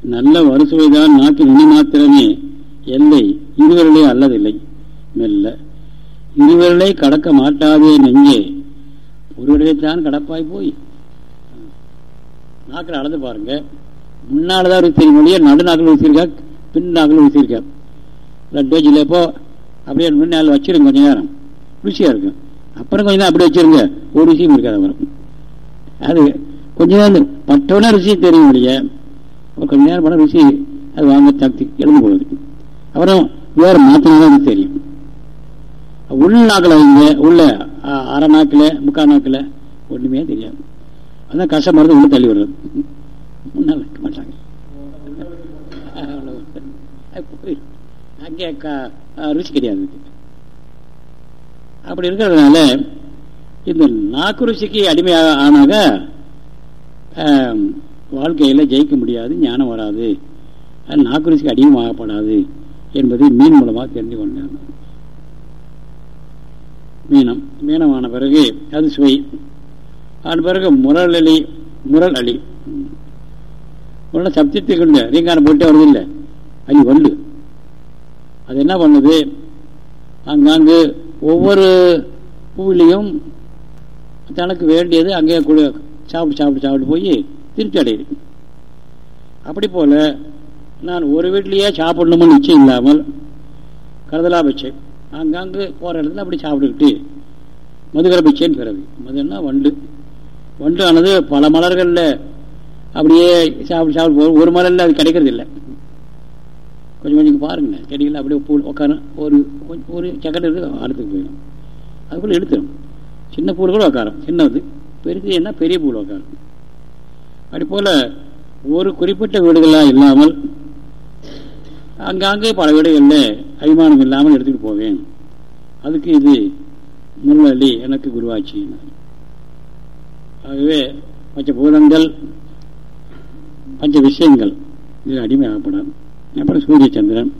நல்ல வருசுவைதான் நாக்கு இனி மாத்திரமே எல்லை. இருவர்களே அல்லதில்லை. மெல்ல. இருவர்களை கடக்க மாட்டாதே நெஞ்சே. ஒருவரைத்தான் கடப்பாய் போய். நாக்கில் அளந்து பாருங்க. முன்னாலதான் ருசி மொழியை நடு நாக்கில் ருசிருக்கா பின் நாக்கில் ருசிருக்கா லட்டு இப்போ அப்படியே முன்னால் வச்சிருங்க கொஞ்சம் நேரம். ருசியாக இருக்கும். அப்புறம் கொஞ்சம் நேரம் அப்படி வச்சிருங்க. ஒரு ருசியும் இருக்காது அவருக்கு. அது கொஞ்ச நேரம் பட்டவனா ருசி தெரியும் இல்லையா. அப்புறம் கொஞ்சம் நேரம் படம் ருசி அது வாங்க தக்தி எழுந்து போகுது. அப்புறம் வேற மாத்தினாதான் அது தெரியும். உள்நாக்கில் வைங்க உள்ள அரை நாக்கில் முக்கால் நாக்கில் ஒன்றுமே தெரியாது. அதான் கஷ்டமாக மருந்து உள்ள தள்ளி வர்றது முன்னால் வைக்க மாட்டாங்க. அங்கே க- ருசி கிடையாது அப்படி இருக்கிறதுனால இந்த நாக்கு ருசிக்கு அடிமையாக ஆனாக வாழ்க்கையில் ஜெயிக்க முடியாது ஞானம் வராது. அது நாக்கு ருசிக்கு அடிமையாகப்படாது என்பதை மீன் மூலமாக தெரிந்து கொண்டேன் மீனம். மீனமான பிறகு அது சுவை. அதன் பிறகு முரல் அலி முரல் அலி. முரள சப்தத்தை கொண்டு ரீங்காரம் போட்டே வருது இல்லை? அலி வண்டு அது என்ன பண்ணுது? அங்காங்கு ஒவ்வொரு பூவிலையும் தனக்கு வேண்டியது அங்கே குடு சாப்பிட்டு சாப்பிட்டு சாப்பிட்டு போய் திருப்தி அடையுது. அப்படி போல நான் ஒரு வீட்லேயே சாப்பிடணும்னு நிச்சயம் இல்லாமல் கருதலா பிச்சை. அங்கங்கு போகிற இடத்துல அப்படி சாப்பிட்டுக்கிட்டு மதுகர பிச்சைன்னு பிறகு. மதுன்னா வண்டு ஒன்றானது பல மலர்களில் அப்படியே சாப்பிட்டு சாப்பிட்டு போகும் ஒரு மலரில் அது கிடைக்கிறது இல்லை கொஞ்சம் கொஞ்சம் பாருங்க. செடிகள் அப்படியே பூ உட்காரும் ஒரு கொஞ்சம் ஒரு செகண்ட் இருக்குது அடுத்துக்கு போயிடும். அதுக்குள்ளே எடுத்துடும் சின்ன பூவில் கூட உட்காரும். சின்னது. பெருசு என்ன? பெரிய பூல் உட்காரும். அப்படி போல் ஒரு குறிப்பிட்ட வீடுகளாக இல்லாமல் அங்கங்கே பல வீடுகளில் அபிமானம் இல்லாமல் எடுத்துக்கிட்டு போவேன். அதுக்கு இது முன்னள்ளி எனக்கு குருவாச்சு ஆகவே மற்ற பூதங்கள் பஞ்ச விஷயங்கள் இதில் அடிமையாகப்படாது. அப்புறம் சூரிய சந்திரன்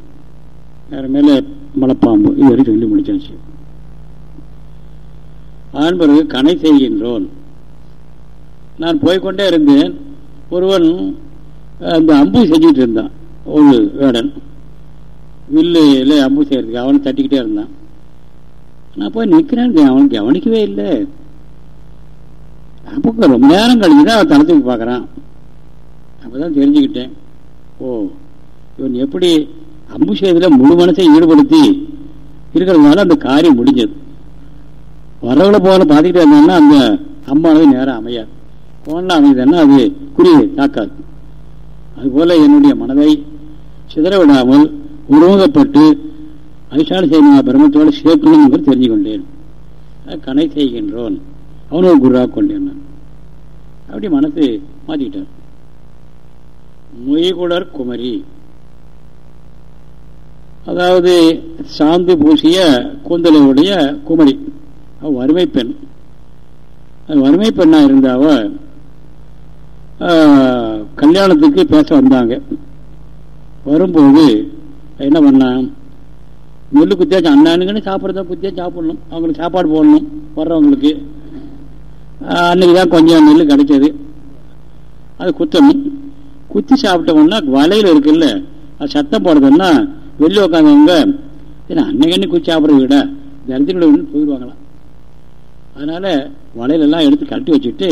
வேறு மேலே மலைப்பாம்பு இது வரைக்கும் சொல்லி முடிச்சாச்சு. அதன் பிறகு கணை செய்கின்றோன். நான் போய்க்கொண்டே இருந்தேன். ஒருவன் அந்த அம்பு செஞ்சுட்டு இருந்தான் ஒரு வேடன். வில்லுல அம்பு செய்கிறதுக்கு அவனை தட்டிக்கிட்டே இருந்தான். நான் போய் நிற்கிறேன் அவன் கவனிக்கவே இல்லை. அப்போ ரொம்ப நேரம் கழிச்சு தான் அவன் தனத்துக்கு பார்க்குறான். அப்பதான் தெரிஞ்சுக்கிட்டேன். ஓ இவன் எப்படி அம்பு செய்யறதுல முழு மனசை ஈடுபடுத்தி இருக்கிறதுனால அந்த காரியம் முடிஞ்சது. வரவுல போகல பார்த்துக்கிட்டே இருந்தாங்கன்னா அந்த அம்மானது நேரம் அமையாது போனால் அமைதுன்னா அது குறி தாக்காது. அதுபோல் என்னுடைய மனதை சிதற விடாமல் உருவகப்பட்டு அதிசால செய்யணும் பிரம்மத்தோடு சேர்க்கணும் என்று தெரிஞ்சு கொண்டேன் கணை செய்கின்றோன். அவனோட குருவாக கொண்டேன் நான் அப்படி மனசு மாத்திக்கிட்டார் மொய்குடர் குமரி. அதாவது சாந்து பூசிய கூந்தலையுடைய குமரி. அவ வறுமை பெண். அது வறுமை பெண்ணா இருந்தாவ கல்யாணத்துக்கு பேச வந்தாங்க. வரும்போது என்ன பண்ணான்? நெல்லு குத்தியாச்சும் அண்ணானுங்கன்னு சாப்பிட்றத குத்தியா சாப்பிடணும். அவங்களுக்கு சாப்பாடு போடணும் வர்றவங்களுக்கு. அன்னைக்கு தான் கொஞ்சம் நெல் கிடைச்சது. அது குத்தணும். குத்தி சாப்பிட்டோம்னா வலையில் இருக்குல்ல அது சத்தம் போடுறதுன்னா வெளியே உட்காந்தவங்க ஏன்னா அன்னைக்கு அன்னைக்கு குச்சி சாப்பிட்றத விட? தரித்திர போயிடுவாங்களாம் அதனால வலையிலெல்லாம் எடுத்து கட்டி வச்சுட்டு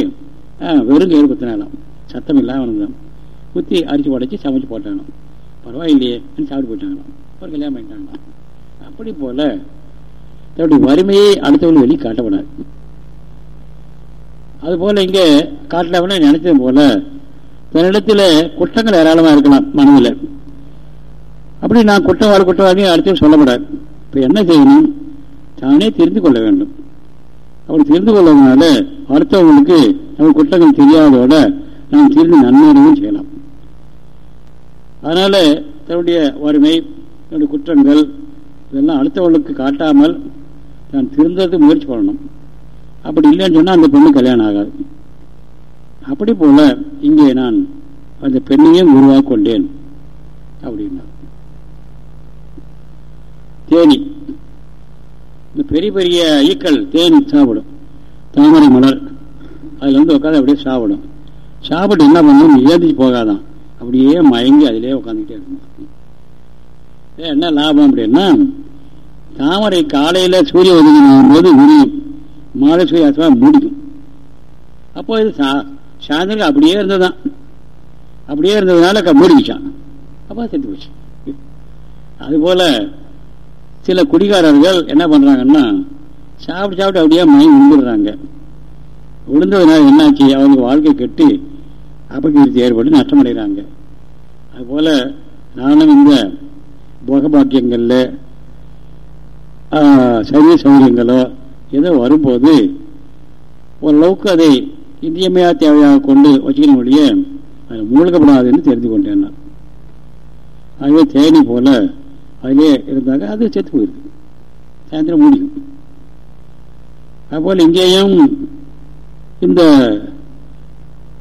வெறும் கயிறு குத்தினாலாம் சத்தம் இல்லாமல் இருந்தான் குத்தி அரிசி உடச்சி சமைச்சு போட்டாங்களாம். பரவாயில்லையே சாப்பிட்டு போயிட்டாங்களாம். ஒரு கல்யாணம் பண்ணிட்டாங்களாம். அப்படி போல தன்னுடைய வறுமையை அடுத்தவர்கள் வெளியே காட்டப்படாது அதுபோல் இங்கே காட்டலாம்னு நினைச்சது போல தன்னிடத்தில் குற்றங்கள் ஏராளமாக இருக்கலாம் மனதில். அப்படி நான் குற்றவாளி குற்றவாளி அடுத்து சொல்லப்படாது. இப்போ என்ன செய்யணும்? தானே தெரிந்து கொள்ள வேண்டும். அப்படி தெரிந்து கொள்வதனால அடுத்தவங்களுக்கு நம்ம குற்றங்கள் தெரியாதோட நாம் தீர்ந்து நன்மையும் செய்யலாம். அதனால் தன்னுடைய வறுமை தன்னுடைய குற்றங்கள் இதெல்லாம் அடுத்தவர்களுக்கு காட்டாமல் நான் திருந்ததுக்கு முயற்சி பண்ணணும். அப்படி இல்லைன்னு சொன்னால் அந்த பெண்ணு கல்யாணம் ஆகாது. அப்படி போல இங்கே நான் அந்த பெண்ணையும் உருவாக கொண்டேன் அப்படின்னா. தேனி. இந்த பெரிய பெரிய ஈக்கள் தேனி சாப்பிடும். தாமரை மலர் அதில் வந்து உட்காந்து அப்படியே சாப்பிடும். சாப்பிட்டு என்ன பண்ணும்? ஏந்திச்சு போகாதான். அப்படியே மயங்கி அதிலே உட்காந்துக்கிட்டே இருக்கும். என்ன லாபம் அப்படின்னா தாமரை காலையில் சூரிய உதயம் போது விரியும் மாலை சூரிய மூடிக்கும். முடிக்கும் அப்போ இது சாயந்தரம் அப்படியே இருந்ததுதான் அப்படியே இருந்ததுனால மூடிக்கிச்சான். அப்போ செத்து போச்சு. அதுபோல சில குடிகாரர்கள் என்ன பண்றாங்கன்னா சாப்பிட்டு சாப்பிட்டு அப்படியே மயம் விழுந்துடுறாங்க. விழுந்ததுனால என்னாச்சு? அவங்க வாழ்க்கை கெட்டு அபகீர்த்தி ஏற்பட்டு நஷ்டமடைகிறாங்க. அதுபோல நானும் இந்த போகபாக்கியங்களில் சரிய சௌகரியங்களோ ஏதோ வரும்போது ஓரளவுக்கு அதை இன்றியமையா தேவையாக கொண்டு வச்சுக்கணும் ஒழிய அது மூழ்கப்படாதுன்னு தெரிந்து கொண்டேன் நான். அதுவே தேனி போல அதிலே இருந்தாக்க அது செத்து போயிருக்கு. சாயந்தரம் முடியும் அதுபோல் இங்கேயும் இந்த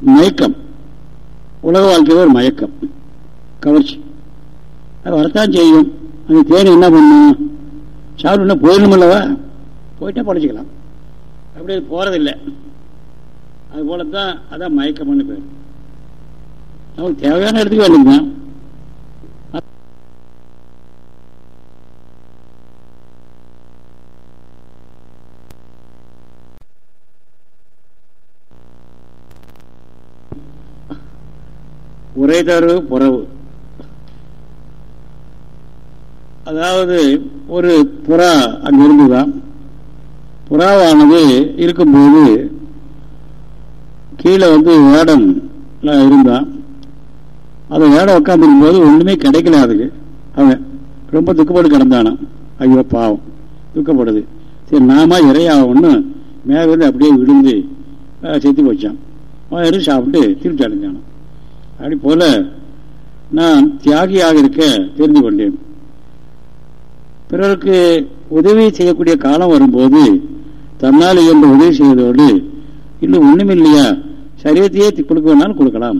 மயக்கம் உலக வாழ்க்கையில் ஒரு மயக்கம் கவர்ச்சி. அது வரத்தான் செய்யும். அந்த தேனி என்ன பண்ணும்? சாப்பிட்டு போயிடணும் அல்லவா போயிட்டா பழச்சிக்கலாம் அப்படி அது போறதில்லை. அது போலத்தான் அதான் மயக்கம்னு பேர். நமக்கு தேவையான இடத்துக்கு வேணுங்க உரை தரு புறவு. அதாவது ஒரு புறா அங்க இருந்துதான் புறாவானது இருக்கும்போது கீழே வந்து வேடம் இருந்தான் அந்த வேடம் உட்காந்துருக்கும் போது ஒண்ணுமே கிடைக்கல அதுக்கு. அவன் ரொம்ப துக்கப்பட்டு கிடந்தானான் ஐயோ பாவம். துக்கப்படுது சரி நாம இறையாகும்னு மேல வந்து அப்படியே விழுந்து செத்து போச்சான் அவன் சாப்பிட்டு திருப்பி அடைஞ்சானான் அப்படி போல நான் தியாகியாக இருக்க தெரிந்து கொண்டேன். பிறருக்கு உதவி செய்யக்கூடிய காலம் வரும்போது தன்னால் என்று உதவி செய்வதோடு இன்னும் ஒண்ணுமில்லையா? சரீரத்தையே கொடுக்க வேணாலும் கொடுக்கலாம்.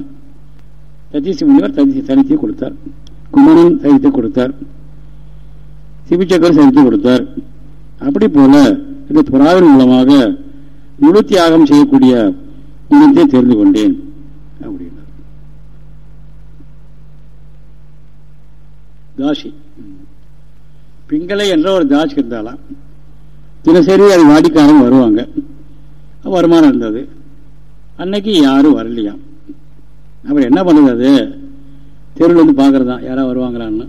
சதீஷ் முனிவர் தனித்தையே கொடுத்தார். குமரன் சரித்தை கொடுத்தார். சிபிச்சக்கர் சரித்தை கொடுத்தார். அப்படி போல இந்த புறாவின் மூலமாக முழு தியாகம் செய்யக்கூடிய குணத்தை தெரிந்து கொண்டேன். அப்படின்னார் தாசி பிங்களை என்ற ஒரு தாசி இருந்தாலாம் தினசரி அது வாடிக்காரங்க வருவாங்க. வருமானம் இருந்தது. அன்னைக்கு யாரும் வரலையாம் அப்புறம் என்ன பண்ணுறது அது? தெருவில் வந்து பார்க்கறது தான் யாராவது வருவாங்களான்னு.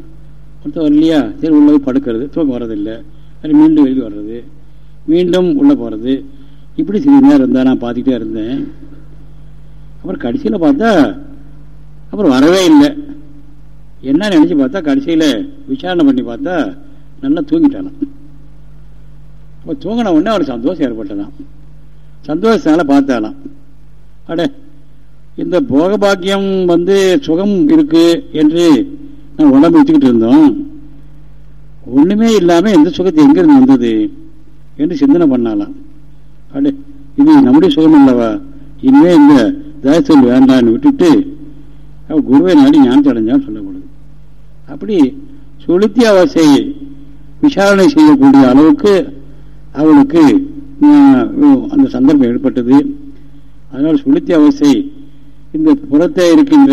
ஒருத்தர் வரலையா? தெரு உள்ள போய் படுக்கிறது. தூக்கம் வர்றதில்லை. அது மீண்டும் வெளியே வர்றது. மீண்டும் உள்ளே போகிறது இப்படி சிறிது நேரம் இருந்தால் நான் பார்த்துக்கிட்டே இருந்தேன். அப்புறம் கடைசியில் பார்த்தா அப்புறம் வரவே இல்லை. என்ன நினச்சி பார்த்தா கடைசியில் விசாரணை பண்ணி பார்த்தா நல்லா தூங்கிட்டானான் அப்போ தூங்கின உடனே அவருக்கு சந்தோஷம் ஏற்பட்டதான் சந்தோஷத்தினால பார்த்தாலாம் அட இந்த போகபாக்கியம் வந்து சுகம் இருக்கு என்று நான் உடம்பு வச்சுக்கிட்டு இருந்தோம். ஒன்றுமே இல்லாமல் எந்த சுகத்தை எங்கிருந்து வந்தது என்று சிந்தனை பண்ணாலாம் அடே இது நம்முடைய சுகம் இல்லவா இனிமே இந்த தயசல் வேண்டான்னு விட்டுட்டு அவள் குருவை நாடி ஞானத்தை அடைஞ்சான்னு சொல்லப்படுது அப்படி சுளுத்தி அவசை விசாரணை செய்யக்கூடிய அளவுக்கு அவளுக்கு அந்த சந்தர்ப்பம் ஏற்பட்டது. அதனால் சுளுத்தி அவசை இந்த புறத்தே இருக்கின்ற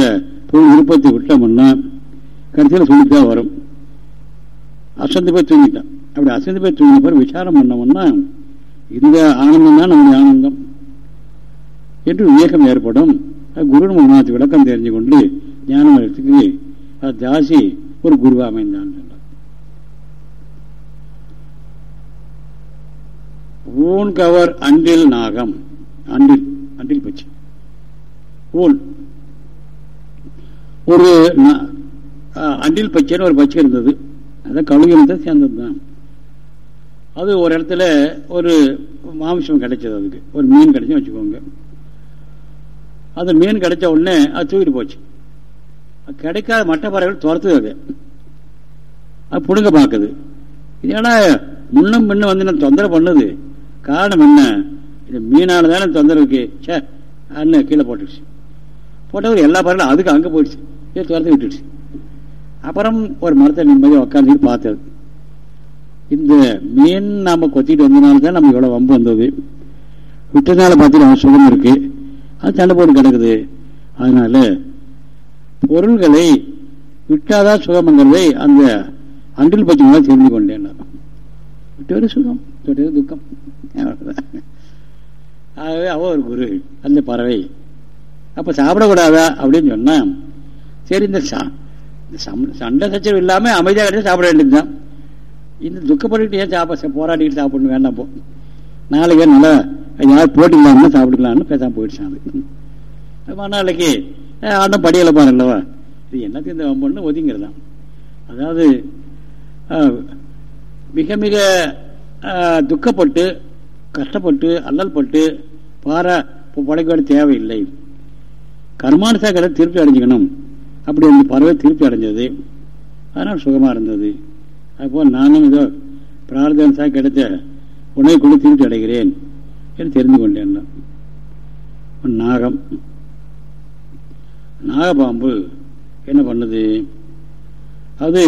பொருள் விருப்பத்தை விட்டோம்னா கடைசியில் சுளுத்தா வரும். அசந்து போய் தூங்கிட்டான் அப்படி அசந்து போய் தூங்கின பிறகு விசாரம் பண்ணோம்னா இந்த ஆனந்தம் தான் நம்முடைய ஆனந்தம். என்று விவேகம் ஏற்படும். குரு மூலமாத்து விளக்கம் தெரிஞ்சு கொண்டு ஞானம் எடுத்துக்கு தாசி ஒரு குருவா அமைந்தான். ஊன் கவர் அண்டில் நாகம். அன்றில் அண்டில் பச்சை. ஊன். ஒரு அண்டில் பச்சைன்னு ஒரு பச்சை இருந்தது. அதான் கழுகினத்தை சேர்ந்தது தான் அது ஒரு இடத்துல ஒரு மாமிசம் கிடைச்சது அதுக்கு. ஒரு மீன் கிடைச்சு வச்சுக்கோங்க. அந்த மீன் கிடைச்ச உடனே அது தூக்கிட்டு போச்சு. கிடைக்காத மட்ட பறவைகள் துரத்துது அது. அது புடுங்க பார்க்குது. ஏன்னா முன்னும் முன்னும் வந்து நான் தொந்தரவு பண்ணுது? காரணம் என்ன? இது மீனால தானே தொந்தரவுக்கு சே அண்ணன் கீழே போட்டுடுச்சு. போட்டவர் எல்லா பறவையும் அதுக்கு அங்கே போயிடுச்சு. இது துரத்து விட்டுடுச்சு. அப்புறம் ஒரு மரத்தை நிம்மதியாக உட்காந்து பார்த்தது. இந்த மீன் நாம் கொத்திட்டு வந்ததுனால தான் நம்ம இவ்வளோ வம்பு வந்தது. விட்டதுனால பார்த்துட்டு சுகம் இருக்கு. அது தண்டை போட்டு கிடக்குது. அதனால பொருள்களை விட்டாதான் சுகம்ங்கிறதை அந்த அன்றில் பற்றி தெரிந்து கொண்டேன். நான் விட்டது சுகம் விட்டது துக்கம். ஆகவே அவ ஒரு குரு அந்த பறவை. அப்ப சாப்பிடக்கூடாதா அப்படின்னு சொன்னா சரி இந்த சண்டை சச்சரவு இல்லாம அமைதியாக கிடையாது சாப்பிட வேண்டியதுதான். இந்த துக்கப்பட்டுக்கிட்டு ஏன் சாப்பிட போராடிக்கிட்டு சாப்பிடணும் வேண்டாம் போ. நாளைக்கு நல்லா யார் போட்டிக்கலாம்னு சாப்பிட்டுக்கலாம்னு பேசாம போயிடுச்சான் அது மறுநாளைக்கு ஆண்டம் படியலை பாருங்களவா இது என்னத்தையும் இந்த வம்புன்னு ஒதுங்கிறதான் அதாவது மிக மிக துக்கப்பட்டு கஷ்டப்பட்டு அல்லல் பட்டு பாரா படைக்க தேவையில்லை. கர்மானுசாக்கரை திருப்தி அடைஞ்சிக்கணும். அப்படி வந்து பறவை திருப்தி அடைஞ்சது. அதனால் சுகமாக இருந்தது. அதுபோல் நானும் இதோ பிரார்த்தனை கிடைத்த உணவை கொண்டு திருப்தி அடைகிறேன் என்று தெரிந்து கொண்டேன். நாகம். நாகபாம்பு என்ன பண்ணுது? அது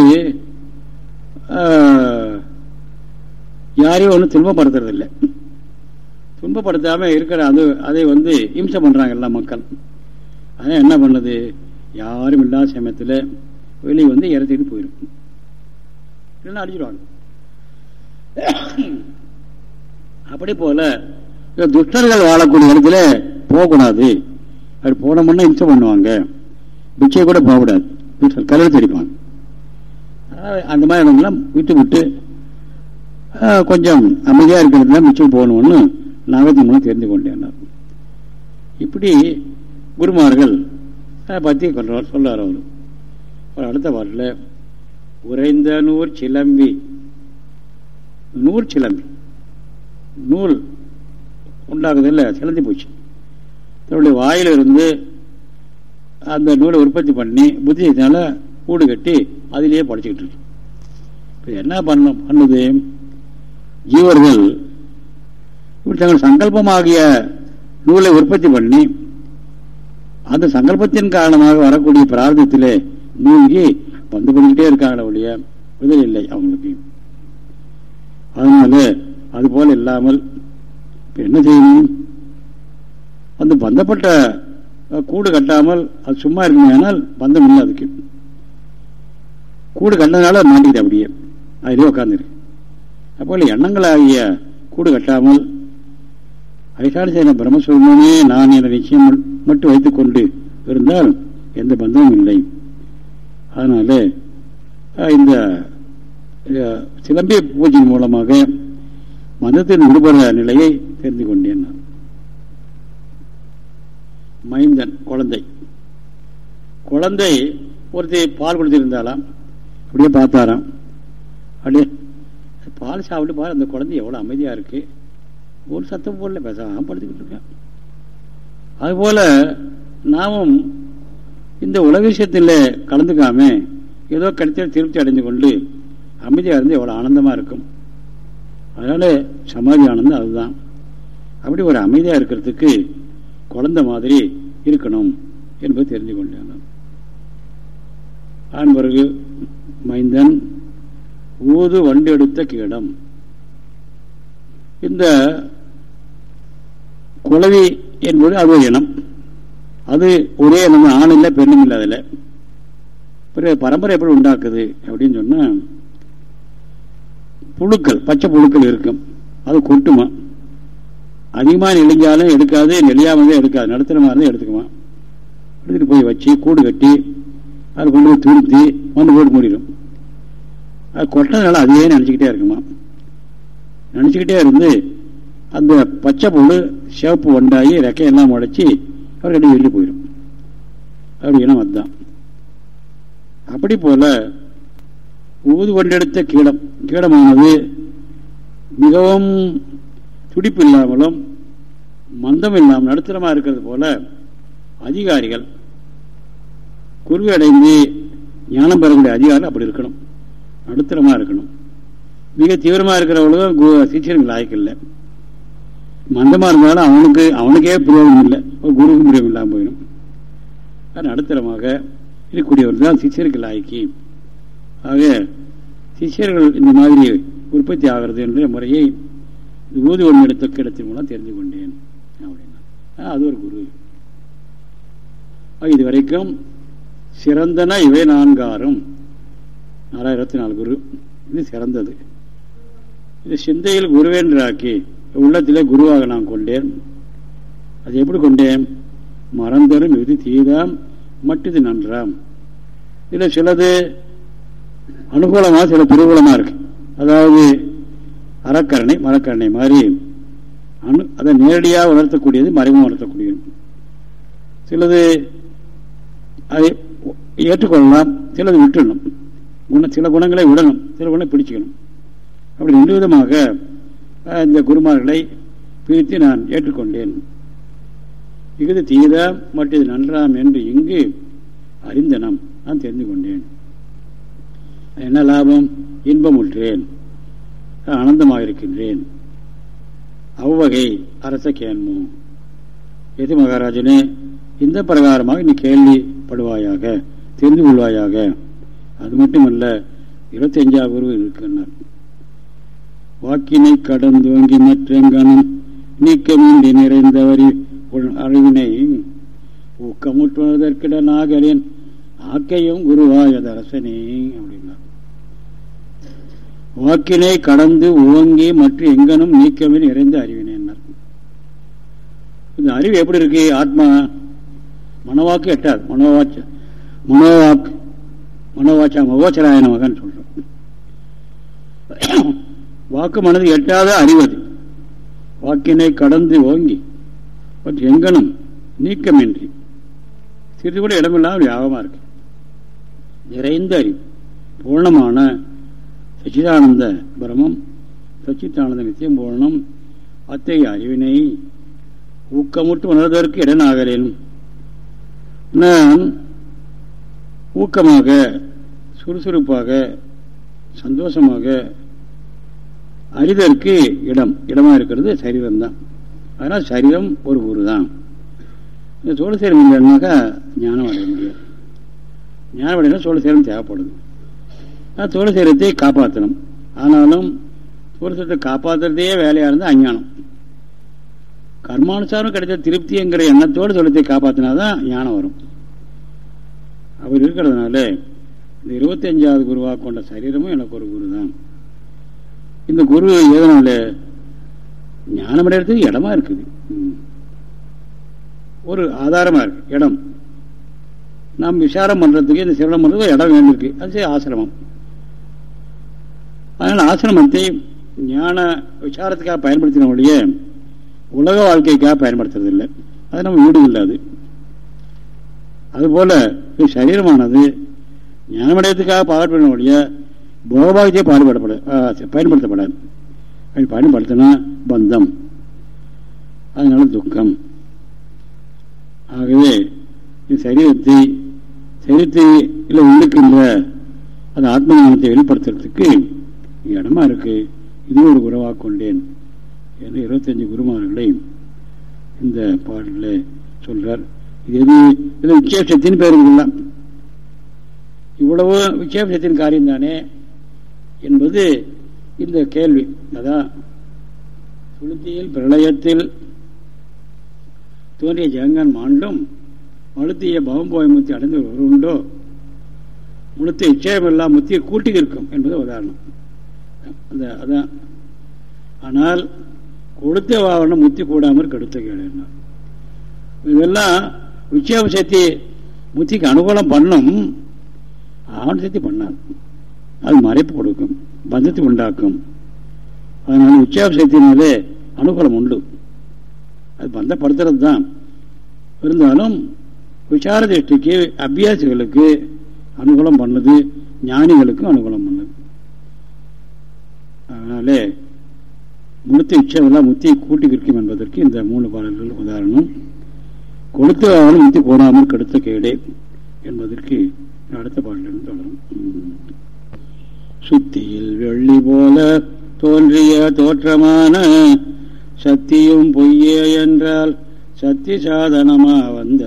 யாரையும் ஒன்றும் துன்பப்படுத்துறது இல்லை துன்பப்படுத்தாமல் இருக்கிற அது அதை வந்து இம்சை பண்ணுறாங்க எல்லா மக்கள். அதான் என்ன பண்ணுது? யாரும் இல்லாத சமயத்தில் வெளியே வந்து இறத்திட்டு போயிடும் இல்லைன்னா அடிச்சிடுவாங்க அப்படி போல துஷ்டர்கள் வாழக்கூடிய இடத்துல போகக்கூடாது. அப்படி போனோம்னா இம்சம் பண்ணுவாங்க. பிச்சை கூட போகக்கூடாது. கல்லில் தெரிப்பாங்க அந்த மாதிரி இடங்கள்லாம் விட்டு விட்டு கொஞ்சம் அமைதியாக இருக்கிறது தான் மிச்சம் போகணும்னு நாகத்தின் மூலம் தெரிந்து கொண்டேன் இப்படி குருமார்கள் பற்றி கொள்றார் சொல்றார் அவர். ஒரு அடுத்த பாட்டில் உறைந்த நூர் சிலம்பி நூல் சிலம்பி. நூல் உண்டாகுதில்ல சிலந்தி போச்சு. தன்னுடைய வாயிலிருந்து அந்த நூலை உற்பத்தி பண்ணி புத்தினால கூடு கட்டி அதிலேயே படைச்சிக்கிட்டு இருக்கு. இப்போ என்ன பண்ண பண்ணுது ஜீவர்கள் இப்படி தங்கள் சங்கல்பமாகிய நூலை உற்பத்தி பண்ணி அந்த சங்கல்பத்தின் காரணமாக வரக்கூடிய பிரார்த்தத்திலே மூழ்கி பந்து பண்ணிக்கிட்டே இருக்காங்களே ஒழிய விடுதலை இல்லை அவங்களுக்கு. அதனால அது போல இல்லாமல் என்ன செய்யணும்? அந்த பந்தப்பட்ட கூடு கட்டாமல் அது சும்மா இருக்குமையானால் பந்தம் இல்லை அதுக்கு கூடு கண்டதுனால மாட்டிக்கிது அப்படியே. அதுலேயே உட்காந்துருக்கு அப்போ எண்ணங்களாகிய கூடு கட்டாமல் அதிகாரசேன பிரம்மஸ்வரமே நான் என நிச்சயம் மட்டும் வைத்துக் கொண்டு இருந்தால் எந்த பந்தமும் இல்லை. அதனால இந்த சிலம்பிய பூஜையின் மூலமாக மதத்தின் விடுபட நிலையை தெரிந்து கொண்டேன் நான். மைந்தன் குழந்தை. குழந்தை ஒருத்தர் பால் கொடுத்திருந்தாலாம் அப்படியே பார்த்தாராம். அப்படியே பால் சாப்பிட்டு பாரு அந்த குழந்தை எவ்வளோ அமைதியாக இருக்கு. ஒரு சத்தம் போடல பேசாமல் படுத்துக்கிட்டு இருக்கேன். அதுபோல் நாமும் இந்த உலக விஷயத்தில் கலந்துக்காம ஏதோ கிடைத்த திருப்தி அடைந்து கொண்டு அமைதியாக இருந்து எவ்வளோ ஆனந்தமாக இருக்கும். அதனால சமாதி ஆனந்தம் அதுதான். அப்படி ஒரு அமைதியாக இருக்கிறதுக்கு குழந்த மாதிரி இருக்கணும் என்பது தெரிஞ்சு கொண்டேன் ஆண் பிறகு மைந்தன் ஊது வண்டெடுத்த கீடம். இந்த குளவி என்பது அது ஒரு இனம். அது ஒரே இனம் ஆண் இல்லை பெண்ணும் இல்லை அதில். பிறகு பரம்பரை எப்படி உண்டாக்குது அப்படின்னு சொன்னால் புழுக்கள் பச்சை புழுக்கள் இருக்கும். அது கொட்டுமா? அதிகமாக நெளிஞ்சாலும் எடுக்காது நெளியாமலே எடுக்காது. நடுத்தரமாக இருந்தால் எடுத்துக்குமா? எடுத்துகிட்டு போய் வச்சு கூடு கட்டி அதை கொண்டு போய் துருத்தி வந்து போட்டு மூடிடும். கொட்டதுனால அதையே நினச்சிக்கிட்டே இருக்குமா? நினச்சிக்கிட்டே இருந்து அந்த பச்சை புழு சிவப்பு ஒண்டாகி ரெக்கையெல்லாம் உடைச்சி அவர் கட்டி வெளியே போயிடும் அப்படி இனம் அதுதான். அப்படி போல ஊது கொண்டெடுத்த கீடம் கீடமானது மிகவும் துடிப்பு இல்லாமலும் மந்தம் இல்லாமல் நடுத்தரமாக இருக்கிறது போல அதிகாரிகள் குருவி அடைந்து ஞானம் பெறக்கூடிய அதிகாரம் அப்படி இருக்கணும். நடுத்தரமாக இருக்கணும். மிக தீவிரமாக இருக்கிறவங்களும் சிஷியர்கள் லாய்க்கில்லை மந்தமாக இருந்தாலும் அவனுக்கு அவனுக்கே பிரயோகம் இல்லை. குருவுக்கு பிரயோகம் இல்லாமல் போயிடும். நடுத்தரமாக இருக்கக்கூடியவர் தான் சிஷியர்கள் லாய்க்கு. ஆக சிஷியர்கள் இந்த மாதிரி உற்பத்தி ஆகிறது என்ற முறையை ஊதி ஒன்று எடுத்த கிடத்தின் மூலம் தெரிந்து கொண்டேன். அப்படின்னா அது ஒரு குரு. இது வரைக்கும் சிறந்தன இவை நான்காரும். நாலாயிரத்தி நாலு குரு. இது சிறந்தது. இது சிந்தையில் குருவேன்றாக்கி உள்ளத்திலே குருவாக நான் கொண்டேன். அது எப்படி கொண்டேன்? மறந்தரும் இது தீதாம் மட்டிது நன்றாம். இதில் சிலது அனுகூலமாக சில பிரபலமாக இருக்கு. அதாவது அறக்கரணை மரக்கரணை மாதிரி அணு அதை நேரடியாக உணர்த்தக்கூடியது மறைமுகம் உணர்த்தக்கூடியது. சிலது அதை ஏற்றுக்கொள்ளலாம் சிலது விட்டுடணும். குண சில குணங்களை விடணும் சில குணங்களை பிடிச்சிக்கணும். அப்படி ரெண்டு விதமாக இந்த குருமார்களை பிரித்து நான் ஏற்றுக்கொண்டேன். இது தீதாம் மற்றது நன்றாம் என்று இங்கு அறிந்தனம் நான் தெரிந்து கொண்டேன். என்ன லாபம்? இன்பமுற்றேன் ஆனந்தமாக இருக்கின்றேன் அவ்வகை அரச கேன்மோ எது மகாராஜனே? இந்த பிரகாரமாக நீ கேள்விப்படுவாயாக தெரிந்து கொள்வாயாக. அது மட்டுமல்ல இருபத்தி அஞ்சாவது குரு வாக்கினை கடந்தோங்கி மற்றெங்கனும் நீக்கமின்றி நிறைந்தவரி அறிவினை ஊக்கமுற்றுவதற்கிட நாகரின் ஆக்கையும் குருவாயத அரசனே அப்படின்னா வாக்கினை கடந்து ஓங்கி மற்ற எங்கனும் நீக்கமே நிறைந்த அறிவினை இந்த அறிவு எப்படி இருக்கு? ஆத்மா மனவாக்கு எட்டாது மனோவாச்ச மனோவாக்கு மனோவாச்சா மகோச்சராயன மகன் சொல்றோம். வாக்கு மனது எட்டாத அறிவது. வாக்கினை கடந்து ஓங்கி எங்கனும் நீக்கமின்றி. சிறிது கூட இடமில்லாமல் யாகமாக இருக்கு. நிறைந்த அறிவு பூர்ணமான சச்சிதானந்த பிரமம் சச்சிதானந்த நித்தியம் பூர்ணம் அத்தகைய அறிவினை ஊக்கமுட்டு உணர்வதற்கு இடனாகிறேன் நான் ஊக்கமாக சுறுசுறுப்பாக சந்தோஷமாக அறிதற்கு இடம் இடமா இருக்கிறது சரீரம் தான் அதனால் சரீரம் ஒரு ஊர் தான் இந்த சோழசேரம் இல்லைன்னாக்கா ஞானம் அடைய முடியாது. ஞானம் அடையினா சோழசேரம் தேவைப்படுது. சோழசேரத்தை காப்பாற்றணும். ஆனாலும் சோழசேரத்தை காப்பாற்றுறதே வேலையாக இருந்தால் அஞ்ஞானம். கர்மானுசாரம் கிடைத்த திருப்திங்கிற எண்ணத்தோடு சொல்லத்தை காப்பாற்றினாதான் ஞானம் வரும். அவர் இருக்கிறதுனால இந்த இருபத்தஞ்சாவது குருவாக கொண்ட சரீரமும் எனக்கு ஒரு குரு தான் இந்த குரு எதனால ஞானமடைகிறதுக்கு இடமா இருக்குது. ஒரு ஆதாரமாக இருக்கு இடம். நாம் விசாரம் பண்ணுறதுக்கு இந்த சிரமம் பண்ணுறதுக்கு இடம் வேண்டியிருக்கு. அது ஆசிரமம். அதனால் ஆசிரமத்தை ஞான விசாரத்துக்காக பயன்படுத்தின ஒழிய உலக வாழ்க்கைக்காக பயன்படுத்துறது இல்லை அது நம்ம வீடு இல்லாது. அதுபோல சரீரமானது. ஞானமடையத்துக்காக பாடுபட ஒழிய போகபாகத்தையே பாடுபடப்பட பயன்படுத்தப்படாது அப்படி பயன்படுத்தினா பந்தம். அதனால துக்கம். ஆகவே சரீரத்தை சரீரத்தில் உள்ளுக்கின்ற அந்த ஆத்ம ஞானத்தை வெளிப்படுத்துறதுக்கு இடமா இருக்கு. இது ஒரு உறவாக கொண்டேன் என்று இருபத்தஞ்சு குருமார்களை இந்த பாடலில் சொல்றார். எது இது விக்ஷேபத்தின் பேருங்கள்லாம் இவ்வளவு விக்ஷேபத்தின் காரியம் தானே என்பது இந்த கேள்வி. அதான் சுளுத்தியில் பிரளயத்தில் தோன்றிய ஜெகங்கன் மாண்டும் மழுத்திய பவம்போயமுத்தி அடைந்து உண்டோ முழுத்த இச்சயமெல்லாம் முத்தியை கூட்டி இருக்கும் என்பது உதாரணம். அந்த அதான். ஆனால் கொடுத்த வாகனம் முத்தி கூடாமல் கெடுத்த கேள்வி இதெல்லாம் விட்சேப சக்தி முத்திக்கு அனுகூலம் பண்ணும். ஆவண சக்தி பண்ணாது அது மறைப்பு கொடுக்கும். பந்தத்தை உண்டாக்கும். அதனால உச்சேப சக்தினாலே அனுகூலம் உண்டு. அது பந்தப்படுத்துறது தான் இருந்தாலும் விசார திருஷ்டிக்கு அபியாசிகளுக்கு அனுகூலம் பண்ணுது. ஞானிகளுக்கும் அனுகூலம் பண்ணுது. அதனாலே முழுத்த இச்சமெல்லாம் முத்தியை கூட்டி இருக்கும் என்பதற்கு இந்த மூணு பாடல்கள் உதாரணம். கொடுத்தவாலும் முத்தி போடாமல் கெடுத்த கேடே என்பதற்கு அடுத்த பாடலில் தொடரும். சுத்தியில் வெள்ளி போல தோன்றிய தோற்றமான சத்தியும் பொய்யே என்றால் சத்தி சாதனமா வந்த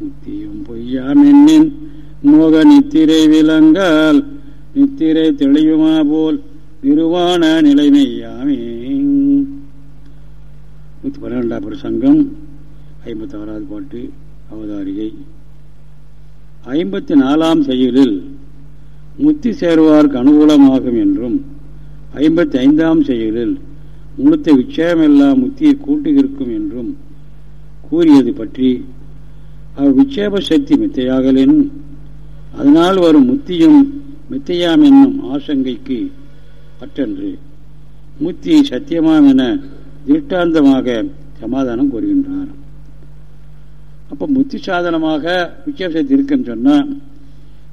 முத்தியும் பொய்யாமென்னின் மோக நித்திரை விலங்கால் நித்திரை தெளியுமா போல் நிறுவான நிலைமையாமே. நூற்றி பன்னிரெண்டாம் பிரசங்கம். ஐம்பத்தாறாவது பாட்டு அவதாரிகை. ஐம்பத்தி நாலாம் செயலில் முத்தி சேர்வார்க்கு அனுகூலமாகும் என்றும் ஐம்பத்தி ஐந்தாம் செயலில் முழுத்த விட்சேபமெல்லாம் முத்தியை கூட்டுகிருக்கும் என்றும் கூறியது பற்றி அவர் விட்சேப சக்தி மித்தையாகலின் அதனால் வரும் முத்தியும் மித்தையாம் என்னும் ஆசங்கைக்கு அற்றன்று. முத்தி சத்தியமாம் என திருஷ்டாந்தமாக சமாதானம் கூறுகின்றார். அப்போ முத்தி சாதனமாக விச்சேபசக்தி இருக்குன்னு சொன்னால்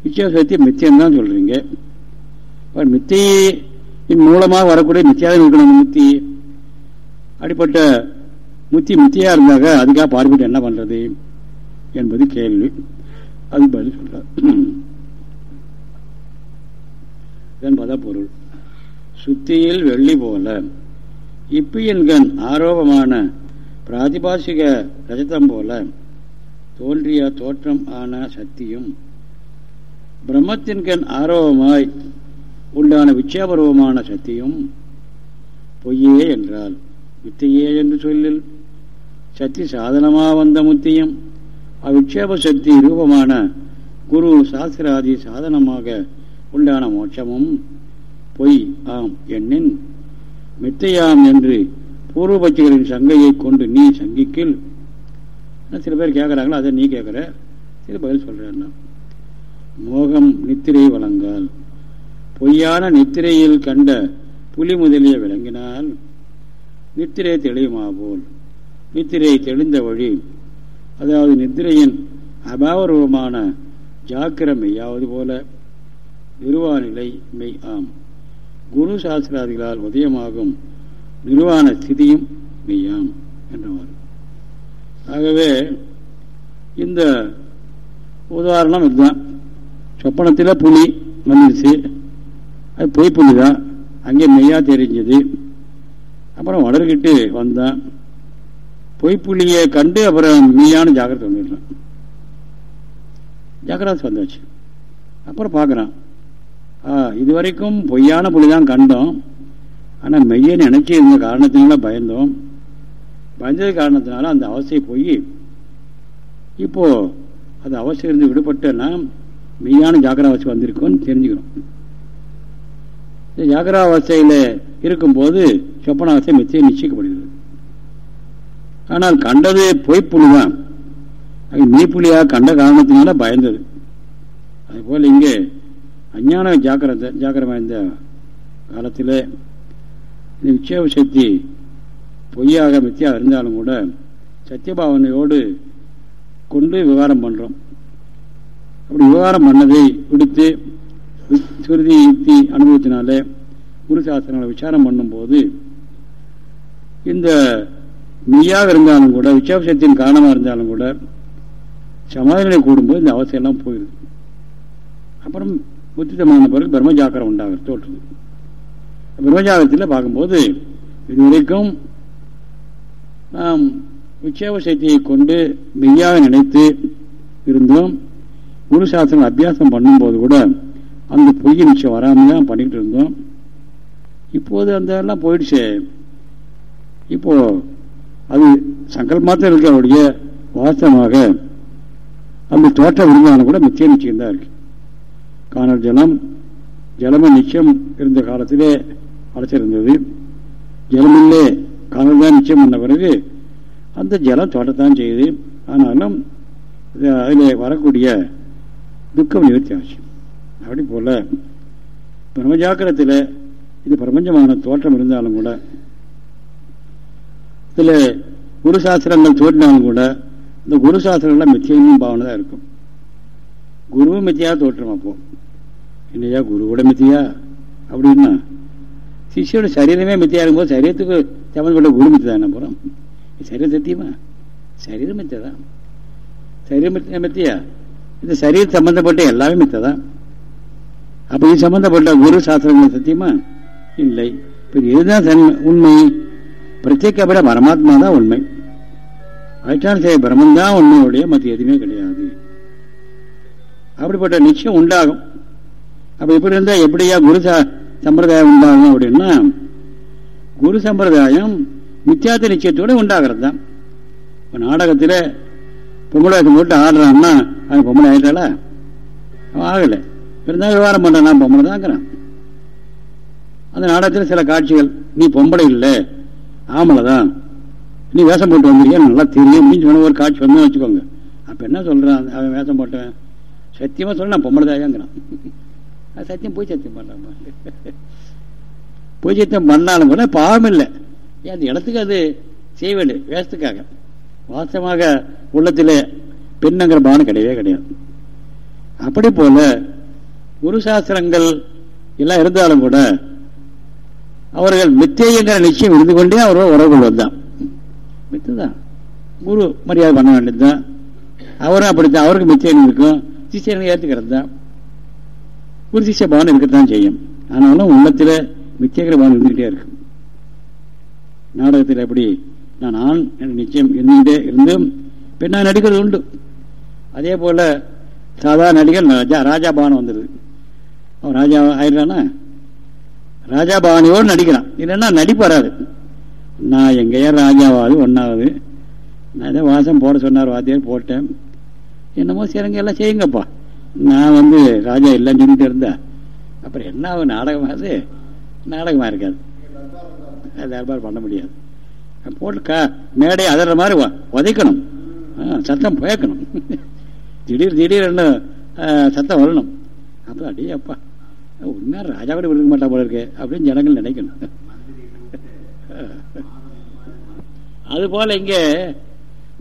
விச்சேபசக்தி மித்தியம் தான் சொல்றீங்க மித்தியின் மூலமாக வரக்கூடிய மித்தியாக இருக்கணும் முத்தி. அப்படிப்பட்ட முத்தி முத்தியாக இருந்தாக அதுக்காக பார்வையிட்டு என்ன பண்ணுறது என்பது கேள்வி. அது பதில் சொல்கிறார் என்பதா பொருள் சுத்தியில் வெள்ளி போல. இப்பியன்கண் ஆரோபமான பிராதிபாசிக ரஜதம் போல. தோன்றிய தோற்றம் ஆன சக்தியும் பிரம்மத்தின்கண் ஆரோபமாய் உண்டான விச்சேபருவமான சக்தியும் பொய்யே என்றால் வித்தையே என்று சொல்லில் சக்தி சாதனமாக வந்த முத்தியும் அவ்விட்சேப சக்தி ரூபமான குரு சாஸ்திராதி சாதனமாக உண்டான மோட்சமும் பொய் ஆம் எண்ணின் மித்தையாம் என்று பூர்வபட்சிகளின் சங்கையை கொண்டு நீ சங்கிக்கில் சில பேர் கேட்குறாங்களோ அதை நீ கேட்குற சில பதில் நான் மோகம் நித்திரை வழங்கால். பொய்யான நித்திரையில் கண்ட புலி முதலிய விளங்கினால் நித்திரை தெளியுமா போல் நித்திரை தெளிந்த வழி அதாவது நித்திரையின் அபாவரூபமான ஜாக்கிர மெய்யாவது போல நிர்வாணிலை மெய் ஆம் குரு சாஸ்திராதிகளால் உதயமாகும் நிர்வாண ஸ்திதியும் மெய்யாம் என்றவாறு. ஆகவே இந்த உதாரணம் இதுதான். சொப்பனத்தில் புலி வந்துருச்சு. அது பொய் புலி தான் அங்கே மெய்யா தெரிஞ்சது. அப்புறம் வளர்கிட்டு வந்தான். புலியை கண்டு அப்புறம் மெய்யான ஜாக்கிரதை வந்துடலாம். ஜாக்கிரதை வந்தாச்சு. அப்புறம் பார்க்குறான். இது வரைக்கும் பொய்யான புலி தான் கண்டோம். ஆனால் மெய்யை நினைச்சு இருந்த காரணத்தினால பயந்தோம். பயந்தது காரணத்தினால அந்த அவஸ்தை போய் இப்போ அது அவசியம் இருந்து விடுபட்டனா மெய்யான ஜாக்கிராவஸ்தை வந்திருக்கும்னு தெரிஞ்சுக்கிறோம். இந்த ஜாக்கிராவஸ்தையில் இருக்கும்போது சொப்பனாவஸ்தை மெத்தியை நிச்சயிக்கப்படுகிறது. ஆனால் கண்டது பொய்ப்புலிதான் அது மெய்ப்புலியாக கண்ட காரணத்தினால பயந்தது. அதுபோல் இங்கே அஞ்ஞான ஜாக்கிரத ஜாக்கிரமாக இருந்த காலத்தில் இந்த விட்சேப சக்தி பொய்யாக மித்தியாக இருந்தாலும் கூட சத்தியபாவனையோடு கொண்டு விவகாரம் பண்ணுறோம் அப்படி விவகாரம் பண்ணதை விடுத்து சுருதி யுக்தி அனுபவத்தினால குரு சாஸ்திரங்களை விசாரம் பண்ணும்போது இந்த மெய்யாக இருந்தாலும் கூட விச்சாபசத்தின் காரணமாக இருந்தாலும் கூட சமாதானம் கூடும்போது இந்த அவசியம்லாம் போயிடுது அப்புறம் புத்திதமான பிறகு பிரம்மஜாக்கரம் உண்டாகிறது தோற்றுது. பிரம்மஜாகத்தில் பார்க்கும்போது இதுவரைக்கும் நாம் விட்சேப சக்தியை கொண்டு மெய்யாக நினைத்து இருந்தோம். குரு சாஸ்திரம் அபியாசம் பண்ணும்போது கூட அந்த பொய் நிச்சயம் வராமல் தான் பண்ணிகிட்டு இருந்தோம். இப்போது அந்த எல்லாம் போயிடுச்சு. இப்போ அது சங்கல்பமாத்திரம் இருக்க அவருடைய வாஸ்தவமாக அந்த தோட்டம் இருந்தாலும் கூட மித்திய நிச்சயம் தான் இருக்கு. காணல் ஜலம் ஜலம நிச்சயம் இருந்த காலத்திலே அடைச்சிருந்தது. ஜலமில்லே. கனவு தான் நிச்சயம் பண்ண பிறகு அந்த ஜலம் தோட்டத்தான் செய்யுது ஆனாலும் அதில் வரக்கூடிய துக்கம் நிவர்த்தி ஆச்சு அப்படி போல பிரம்மஜாக்கிரத்தில் இது பிரபஞ்சமான தோற்றம் இருந்தாலும் கூட இதில் குரு சாஸ்திரங்கள் தோற்றினாலும் கூட இந்த குரு சாஸ்திரங்கள்லாம் மித்தியும் பாவனை தான் இருக்கும். குருவும் மித்தியா தோற்றம் அப்போ. இல்லையா குருவோட மித்தியா? அப்படின்னா சிஷியோட சரீரமே மித்தியா இருக்கும்போது சரீரத்துக்கு சம்மந்தப்பட்ட குரு என்ன போகிறோம் சரீரம் சத்தியமா சரீரம் மித்தியா சரீரம் மித்தியா இந்த சரீரம் சம்பந்தப்பட்ட எல்லாமே மித்ததான் அப்போ இது சம்பந்தப்பட்ட குரு சாஸ்திரங்கள் சத்தியமா இல்லை இப்போ இதுதான் உண்மை பிரத்யேகப்பட பரமாத்மா தான் உண்மை அதிஷ்டான செய்ய பிரம்மன் தான் உண்மையுடைய மற்ற எதுவுமே கிடையாது அப்படிப்பட்ட நிச்சயம் உண்டாகும் அப்போ இப்படி இருந்தால் எப்படியா குரு சம்பிரதாயம் உண்டாகும் அப்படின்னா குரு சம்பிரதாயம் நித்தியாத்த நிச்சயத்தோட உண்டாகிறது தான் இப்போ நாடகத்தில் பொம்பளை போட்டு ஆடுறான்னா அவன் பொம்பளை ஆயிட்டாளா? ஆகலை. இருந்தாலும் விவகாரம் பண்ணுறான் நான் பொம்பளை தாங்கிறான் அந்த நாடகத்தில் சில காட்சிகள் நீ பொம்பளை இல்லை. ஆமலை தான். நீ வேஷம் போட்டு வந்திருக்கியா? நல்லா தெரியும். அப்படின்னு சொன்ன ஒரு காட்சி வந்து வச்சுக்கோங்க. அப்போ என்ன சொல்கிறான் அவன் வேஷம் போட்டவன். சத்தியமாக சொல்ல நான் பொம்பளை தாயாங்கிறான். சத்தியம் போய் சத்தியம் பண்ணுறான் பூஜ்யத்தை மண்ணாலும் பண்ணாலும் கூட பாவம் இல்லை. ஏன் அந்த இடத்துக்கு அது செய்ய வேண்டும் வேஷத்துக்காக? வாசமாக உள்ளத்தில் பெண்ணுங்கிற பானம் கிடையவே கிடையாது. அப்படி போல குரு சாஸ்திரங்கள் எல்லாம் இருந்தாலும் கூட அவர்கள் மித்தைங்கிற நிச்சயம் இருந்து கொண்டே அவர்கள் உறவு கொள்வதுதான். மித்துதான். குரு மரியாதை பண்ண வேண்டியது தான் அவரும் அப்படித்தான். அவருக்கு மித்தியம் இருக்கும். சிஷியனுக்கு ஏற்றுக்கிறது தான் குரு சிஷ்ய பானம் இருக்கத்தான் செய்யும். ஆனாலும் உள்ளத்தில் மித்தியங்கிற பாவனை இருந்துகிட்டே இருக்கு. நாடகத்தில் எப்படி நான் ஆண் நிச்சயம் இருந்துகிட்டே இருந்தும் பெண்ணாக நடிக்கிறது உண்டு. அதே போல சாதாரண நடிகர் ராஜா ராஜா பாவனை வந்துடுது அவன் ராஜா ஆயிடுறானா? ராஜா பாவனையோடு நடிக்கிறான். இல்லைன்னா நடிப்பு வராது. நான் எங்கேயா ராஜாவாது ஒன்றாவது நான் ஏதோ வாசம் போட சொன்னார் வாத்தியார் போட்டேன். என்னமோ சிறங்க எல்லாம் செய்யுங்கப்பா. நான் வந்து ராஜா இல்லைன்னு சொல்லிட்டு இருந்தேன் அப்புறம் என்ன ஆகும் நாடகம் அது? நாடகமாக இருக்காது. அது தர்பார் பண்ண முடியாது. போட்டு கா மேடை அதற மாதிரி உதைக்கணும் சத்தம் புயக்கணும். திடீர் திடீர்னு சத்தம் வரணும். அப்போ அப்படியே அப்பா உண்மையாக ராஜா கூட விழுக்க மாட்டா போல இருக்கு அப்படின்னு ஜனங்கள் நினைக்கணும். அதுபோல் இங்கே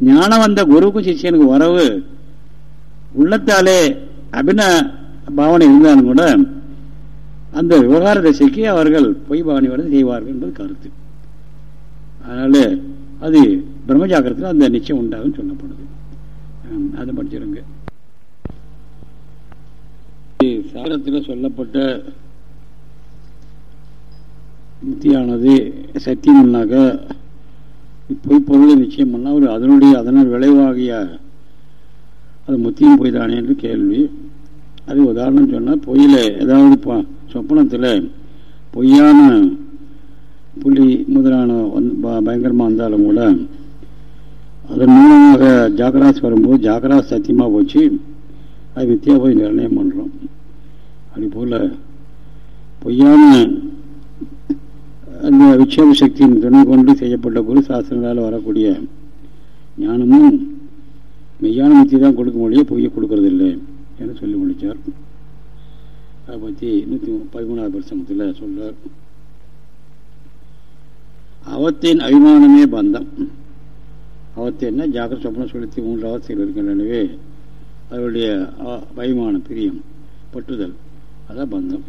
ஞானம் வந்த குருவுக்கும் சிஷியனுக்கு உறவு உள்ளத்தாலே அபின பாவனை இருந்தாலும் கூட அந்த விவகார திசைக்கு அவர்கள் பொய் பாவனையோடு செய்வார்கள் என்பது கருத்து. அதனால அது பிரம்மஜாக்கிரத்தில் அந்த நிச்சயம் உண்டாகும் சொல்லப்படுது. அதை படிச்சிருங்க. சாரத்தில் சொல்லப்பட்ட முத்தியானது சத்தியம்னாக்க பொய் பொருளை நிச்சயம் பண்ணால் ஒரு அதனுடைய அதனால் விளைவாகிய அது முத்தியும் பொய்தானே என்று கேள்வி. அது உதாரணம் சொன்னால் பொய்யில் ஏதாவது சொப்பனத்தில் பொய்யான புலி முதலான பயங்கரமாக இருந்தாலும் கூட அதன் மூலமாக ஜாகராஸ் வரும்போது ஜாகராஸ் சத்தியமாக போச்சு. அது வித்தியா போய் நிர்ணயம் பண்ணுறோம் அது போல் பொய்யான அந்த விட்சேப சக்தியின் துணை கொண்டு செய்யப்பட்ட குரு சாஸ்திரங்களால் வரக்கூடிய ஞானமும் மெய்யான முத்தி தான் கொடுக்க முடியும் பொய்யை கொடுக்கறதில்லை. என சொல்லி முடித்தார் அதை பற்றி நூற்றி பதிமூணாவது வருஷத்தில் சொல்றார். அவத்தின் அபிமானமே பந்தம். அவத்தின்னா ஜாக்கிர சொப்பன சுழத்தி மூன்று அவஸ்தைகள் இருக்கின்றனவே அவருடைய அபிமானம் பிரியம் பற்றுதல் அதான் பந்தம்.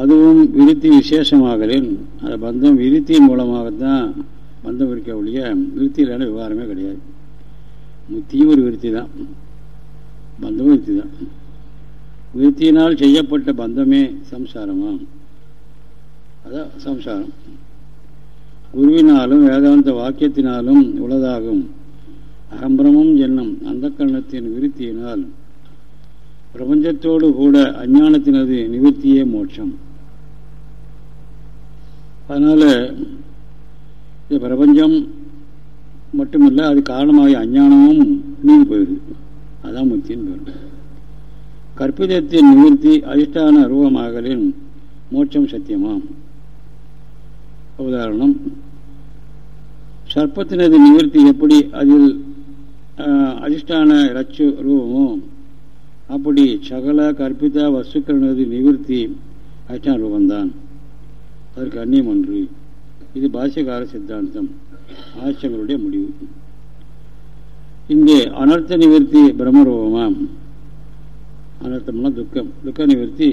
அதுவும் விருத்தி விசேஷமாகலின் அந்த பந்தம் விருத்தியின் மூலமாகத்தான் பந்தம் இருக்க ஒழிய விருத்தியிலான விவகாரமே கிடையாது. முத்தியும் ஒரு விருத்தி தான் பந்தமும் யுக்தி தான் விருத்தியினால் செய்யப்பட்ட பந்தமே சம்சாரமா? அதான் சம்சாரம். குருவினாலும் வேதாந்த வாக்கியத்தினாலும் உளதாகும். அகம்பிரமம் என்னும் அந்த கரணத்தின் விருத்தியினால் பிரபஞ்சத்தோடு கூட அஞ்ஞானத்தினது நிவர்த்தியே மோட்சம். அதனால் இந்த பிரபஞ்சம் மட்டுமல்ல அது காரணமாக அஞ்ஞானமும் நீங்கி போயிடுது அதான் முத்தின்னு பேர் கற்பிதத்தின் நிவர்த்தி அதிஷ்டான ரூபமாகலின் மோட்சம் சத்தியமாம். உதாரணம் சர்ப்பத்தினது நிவர்த்தி எப்படி அதில் அதிஷ்டான ரச்சு ரூபமோ அப்படி சகல கற்பித்த வஸ்துக்களது நிவர்த்தி அதிஷ்டான ரூபந்தான் அதற்கு அந்நியம் ஒன்று. இது பாஷ்யகார சித்தாந்தம். ஆச்சங்களுடைய முடிவு. இங்கே அனர்த்த நிவர்த்தி பிரம்மரூபமாம். அனர்த்தம்னா துக்கம். துக்க நிவர்த்தி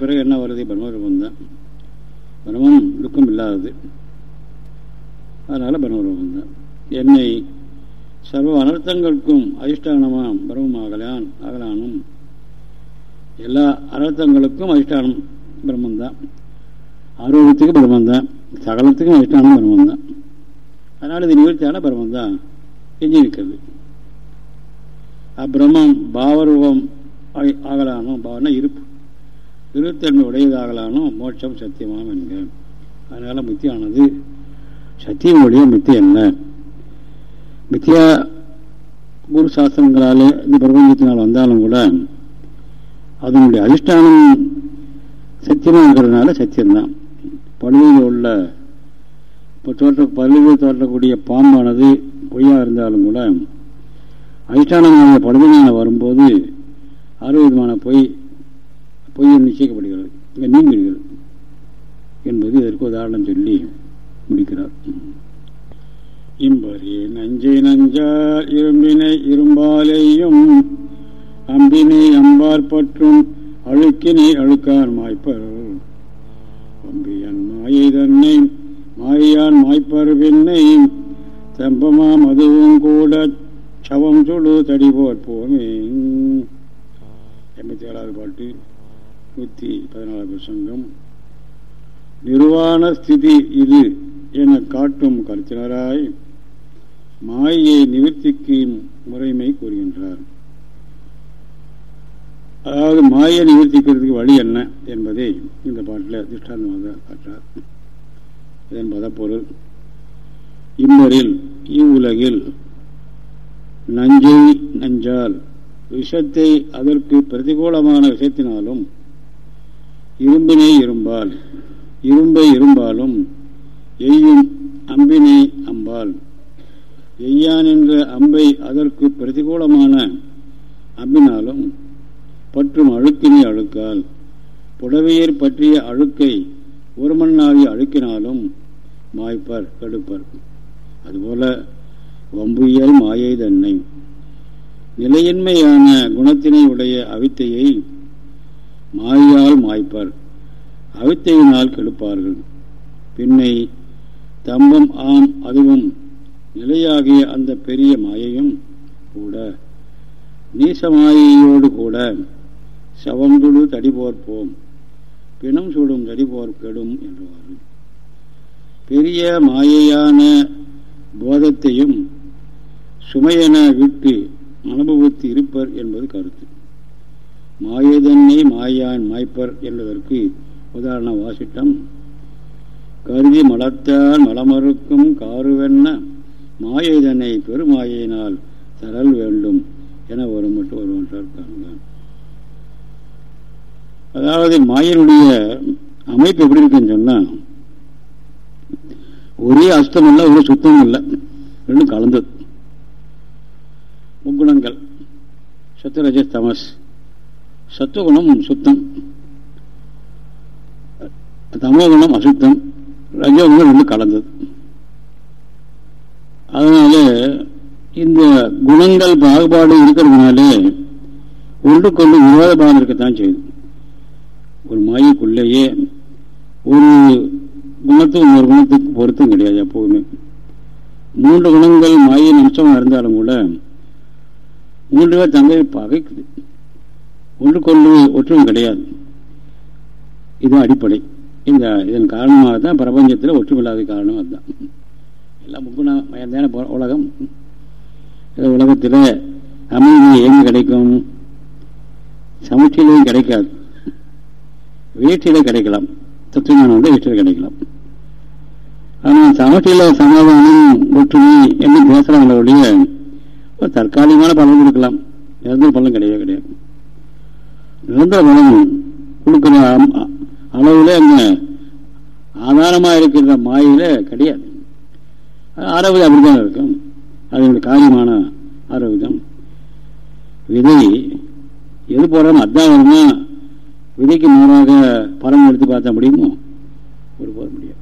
பிறகு என்ன வருது? பிரம்மரூபம் தான் பிரம்மம் துக்கம் இல்லாதது. அதனால் பிரம்மரூபம் தான் என்னை சர்வ அனர்த்தங்களுக்கும் அதிஷ்டானமாம். பிரம்மமாகலான் அகலானும் எல்லா அனர்த்தங்களுக்கும் அதிஷ்டானம் பிரம்மந்தான் ஆரோக்கியத்துக்கு பிரம்மந்தான் சகலத்துக்கும் அதிஷ்டானம் பிரம்மந்தான் அதனால் இது நிவர்த்தியான பிரம்மந்தான் எஞ்சி நிற்கிறது அப்பிரமம் பாவரூபம் ஆகலானோ பாவனா இருப்பு. இருத்தன்மை உடையதாகலானோ மோட்சம் சத்தியமாம் என்க அதனால் மித்தியானது சத்தியமுடைய மித்தி என்ன? மித்தியா குரு சாஸ்திரங்களாலே இந்த பிரபஞ்சத்தினால் வந்தாலும் கூட அதனுடைய அதிஷ்டானம் சத்தியமாகிறதுனால சத்தியம்தான். பழுவையில் உள்ள இப்போ தோற்ற பழுவில் தோற்றக்கூடிய பாம்பானது பொய்யாக இருந்தாலும் கூட அதிஷ்டானமான படுமையான வரும்போது அறுபது பொய் பொய் நிச்சயிக்கப்படுகிறது. இங்கே நீங்குகிறது என்பது இதற்கு உதாரணம் சொல்லி முடிக்கிறார். இம்பரி நஞ்சை நஞ்சார் இரும்பினை இரும்பாலேயும் அம்பினை அம்பார் பற்றும் அழுக்கினை அழுக்கார் மாய்ப்பர். அம்பியன் மாயை தன்னை மாயான் மாய்ப்பர் பின்னை தெம்பமா மதுவும் கூட சவம் சுடு தடி போற்போமே எண்பத்தி ஏழாவது பாட்டு நூற்றி பதினாலாவது பிரசங்கம். நிர்வாண ஸ்திதி இது என காட்டும் கருத்தினராய் மாயை நிவர்த்திக்கு முறைமை கூறுகின்றார். அதாவது மாயை நிவர்த்திக்கிறதுக்கு வழி என்ன என்பதை இந்த பாட்டில் திஷ்டாந்தமாக காட்டார் இதன் பதப்பொருள் இம்மரில் இவ்வுலகில் நஞ்சை நஞ்சால் விஷத்தை அதற்கு பிரதிகூலமான விஷத்தினாலும் இரும்பினை இரும்பால் இரும்பை இரும்பாலும் எய்யும் அம்பினை அம்பால். எய்யான் என்ற அம்பை அதற்கு பிரதிகூலமான அம்பினாலும் பற்றும் அழுக்கினை அழுக்கால் புடவையர் பற்றிய அழுக்கை ஒரு அழுக்கினாலும் மாய்ப்பர் கடுப்பர். அதுபோல வம்புயல் மாயை தன்னை. நிலையின்மையான குணத்தினை உடைய அவித்தையை மாயால் மாய்ப்பர். அவித்தையினால் கெடுப்பார்கள். பின்னை தம்பம் ஆம் அதுவும் நிலையாகிய அந்த பெரிய மாயையும் கூட நீசமாயையோடு கூட சவம் தடிபோர்ப்போம் பிணம் சுடும் தடிபோர் கெடும் என்றுவார்கள். பெரிய மாயையான போதத்தையும் சுமையென விட்டு அனுபவித்து இருப்பர் என்பது கருத்து. மாயதன்னை மாயான் மாய்ப்பர் என்பதற்கு உதாரண வாசிட்டம். கருதி மலத்தால் மலமறுக்கும் காருவென்ன மாயதனை பெருமாயினால் தரல் வேண்டும் என ஒரு மட்டும் ஒருவன்றார் இருக்காங்க அதாவது மாயனுடைய அமைப்பு எப்படி இருக்குன்னு சொன்னால் ஒரே அஸ்தம் இல்லை ஒரே சுத்தமும் இல்லை. ரெண்டும் கலந்தது. முக்குணங்கள். சத்ரஜ தமஸ் சத்துவகுணம் சுத்தம். தமோகுணம் அசுத்தம். ரஜோகுணம் ரெண்டும் கலந்தது. அதனால இந்த குணங்கள் பாகுபாடு இருக்கிறதுனாலே ஒன்றுக்கொண்டு விரோத பாகம் இருக்கத்தான் செய்யுது. ஒரு மாயக்குள்ளேயே ஒரு குணத்துக்கும் ஒரு குணத்துக்கு பொருத்தம் கிடையாது எப்போதுமே. மூன்று குணங்கள் மாயின் அம்சமாக இருந்தாலும் கூட மூன்று பேர் தங்கை பகைக்குது. ஒன்றுக்கொன்று ஒற்றுமை கிடையாது. இது அடிப்படை. இந்த இதன் காரணமாக தான் பிரபஞ்சத்தில் ஒற்றுமில்லாத காரணம் அதுதான். எல்லாம் முக்குண மயந்தான உலகம். உலகத்தில் அமைதி எங்கே கிடைக்கும்? சமச்சீலையும் கிடைக்காது. வீட்டிலே கிடைக்கலாம். தத்துவமான வந்து வீட்டில் கிடைக்கலாம். ஆனால் சமட்டியில் சமாதானம் ஒற்றுமை என்று பேசுறாங்களுடைய ஒரு தற்காலிகமான பலன் கொடுக்கலாம். நிரந்தர பலன் கிடையவே கிடையாது. நிரந்தர பலன் கொடுக்குற அளவுல அங்க ஆதாரமாக இருக்கிற மாயில கிடையாது. ஆரோக்கியம் அப்படிதான் இருக்கும். அதனுடைய காரியமான ஆரோக்கியம் விதை எது போடுறோம் அதான் வருமா விதைக்கு மாறாக பலன் எடுத்து பார்த்தா முடியுமோ? ஒரு போட முடியாது.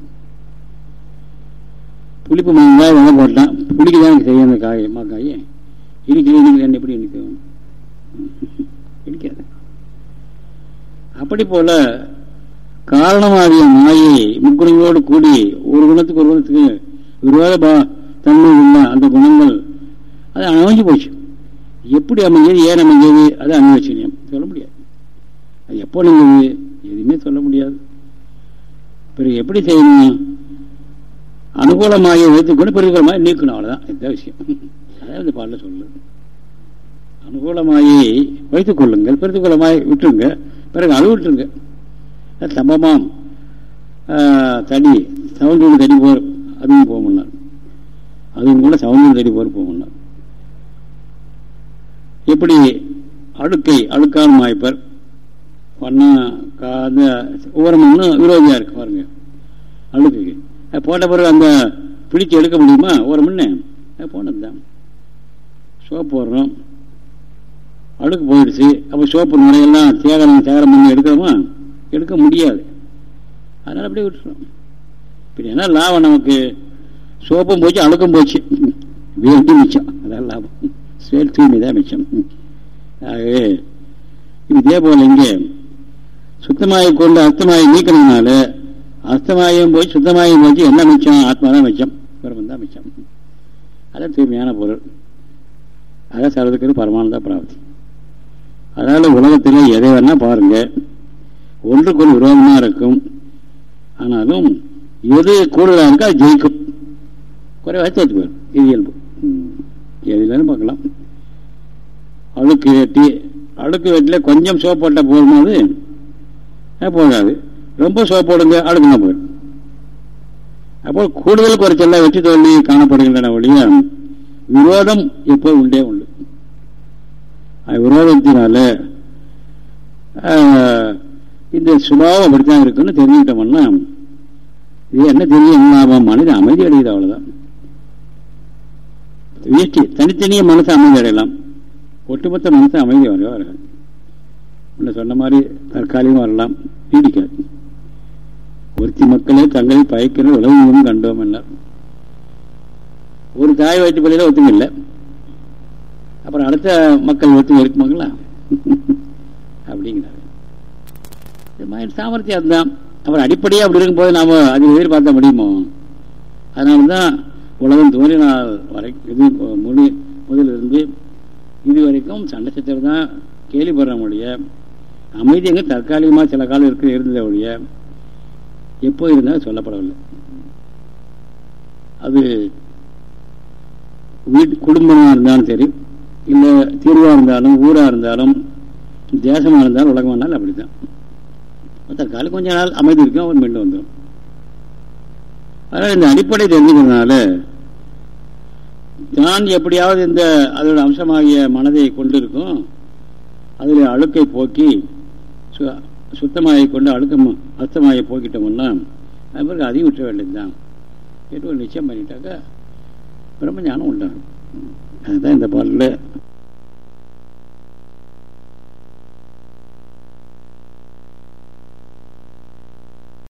புளிப்பு மாங்காய் வாங்க போட்டான். புளிக்கு தான் செய்ய அந்த காய் மாக்காய் இனிக்கு இனிக்கு என்ன எப்படி இனிக்கும் இனிக்காது. அப்படி போல காரணமாகிய மாயை முக்குணங்களோடு கூடி ஒரு குணத்துக்கு ஒரு குணத்துக்கு விரோத தன்மை உள்ள அந்த குணங்கள் அது அமைஞ்சு போச்சு. எப்படி அமைஞ்சது ஏன் அமைஞ்சது அது அன்வச்சனியம் சொல்ல முடியாது. அது எப்போ நீங்க எதுவுமே சொல்ல முடியாது. பிறகு எப்படி செய்யணும்? அனுகூலமாக உயர்த்துக்கொண்டு பிரதிகூலமாக நீக்கணும். அவ்வளோதான் இந்த விஷயம். அதான் இந்த பாடல சொல்லு அனுகூலமாயை வைத்துக் கொள்ளுங்கள் பிரதிகூலமாய் விட்டுருங்க பிறகு அது விட்டுருங்க சமமாம் தடி சவுண்டூர் தடி போர் அதுவும் போக முன்னார் அதுவும் கூட சவுண்டூர் தடி போர் போக முன்னார் எப்படி அழுக்கை அழுக்கான மாய்ப்பர் பண்ண காத ஒவ்வொரு ஒன்று விரோதியா இருக்கு பாருங்க. அழுக்குக்கு. போட்ட பிறகு அந்த பிடிச்சி எடுக்க முடியுமா? ஒரு முன்னே. போனது தான் சோப்பு போடுறோம். அழுக்கு போயிடுச்சு. அப்போ சோப்பு நுழையெல்லாம் சேகரம் சேகரம் பண்ணி எடுக்கிறோமா? எடுக்க முடியாது. அதனால் அப்படியே விட்டுறோம் இப்போ என்ன லாபம் நமக்கு? சோப்பும் போச்சு அழுக்கும் போச்சு. வேண்டி மிச்சம். அதான் லாபம். சேல் தூய்மை தான் மிச்சம். ஆகவே இதே போல இங்கே சுத்தமாக கொண்டு அர்த்தமாக நீக்கிறதுனால அஸ்தமாயம் போய் சுத்தமாயம் போச்சு. என்ன மிச்சம்? ஆத்மா தான் மிச்சம். பிரம்மம் தான் மிச்சம். அதான் தூய்மையான பொருள். அதான் சரதுக்கு பரமானந்த பிராப்தி. அதனால உலகத்தில் எதை வேணா பாருங்க. ஒரு விரோதமாக இருக்கும். ஆனாலும் எது கூடுதலாக இருக்கோ அது ஜெயிக்கும். குறைவாக சேர்த்து போயிடும் இது இயல்பு. எதுலன்னு பார்க்கலாம். அழுக்கு வெட்டி. அழுக்கு வெட்டில கொஞ்சம் சோப் போட்டால் போடும்போது போகாது. ரொம்ப சோப்போடுங்க போடுங்க போயிடும் அப்போ கூடுதல் குறைச்செல்லாம் வெற்றி தோல்வி காணப்படுகின்றன ஒழிய விரோதம் எப்போ உண்டே உண்டு. விரோதத்தினால இந்த சுபாவம் அப்படித்தான் இருக்குன்னு தெரிஞ்சுக்கிட்டோம்னா இது என்ன தெரியும் என்ன லாபம்? மனிதன் அமைதி அடையுது அவ்வளோதான் வீழ்ச்சி தனித்தனியே மனசு அமைதி அடையலாம். ஒட்டுமொத்த மனசு அமைதி வரவே வராது முன்ன சொன்ன மாதிரி தற்காலிகம் வரலாம். நீடிக்காது. ஒருத்தி மக்களே தங்களை பயக்கிற உலகம் கண்டோம் என்ன ஒரு தாய் வயிற்று பள்ளியில ஒத்துங்க இல்லை அப்புறம் அடுத்த மக்கள் ஒத்துங்க இருக்குமாங்களா? அப்படிங்கிறாரு. சாமர்த்தியம் அதுதான். அப்புறம் அடிப்படையாக அப்படி இருக்கும் போது நாம அது எதிர்பார்த்த முடியுமோ? அதனாலதான் உலகம் தோன்றினால் வரை இது முழு முதலிருந்து இது வரைக்கும் சண்டை சச்சரவு தான் கேள்விப்படுற அமைதி எங்க தற்காலிகமாக சில காலம் இருக்கு ஒழிய எப்போ இருந்தாலும் சொல்லப்படவில்லை. அது வீட்டு குடும்பமாக இருந்தாலும் சரி இல்லை தீர்வாக இருந்தாலும் ஊராக இருந்தாலும் தேசமாக இருந்தாலும் உலகமாக இருந்தாலும் அப்படித்தான். தற்காலி கொஞ்ச நாள் அமைதி இருக்கும் அவன் மீண்டும் வந்துடும் அதனால் இந்த அடிப்படை தெரிஞ்சுக்கிறதுனால தான் எப்படியாவது இந்த அதோட அம்சமாகிய மனதை கொண்டிருக்கும் அதில் அழுக்கை போக்கி சுத்தமாகி கொண்டு அழுக்கம் அர்த்தமாகி போக்கிட்டோம்னா அது பிறகு அதையும் விட்ட வேண்டியதுதான். என்று ஒரு நிச்சயம் பண்ணிட்டாக்கா பிரம்மஞானம் உண்டாகும். அதுதான் இந்த பாடலில்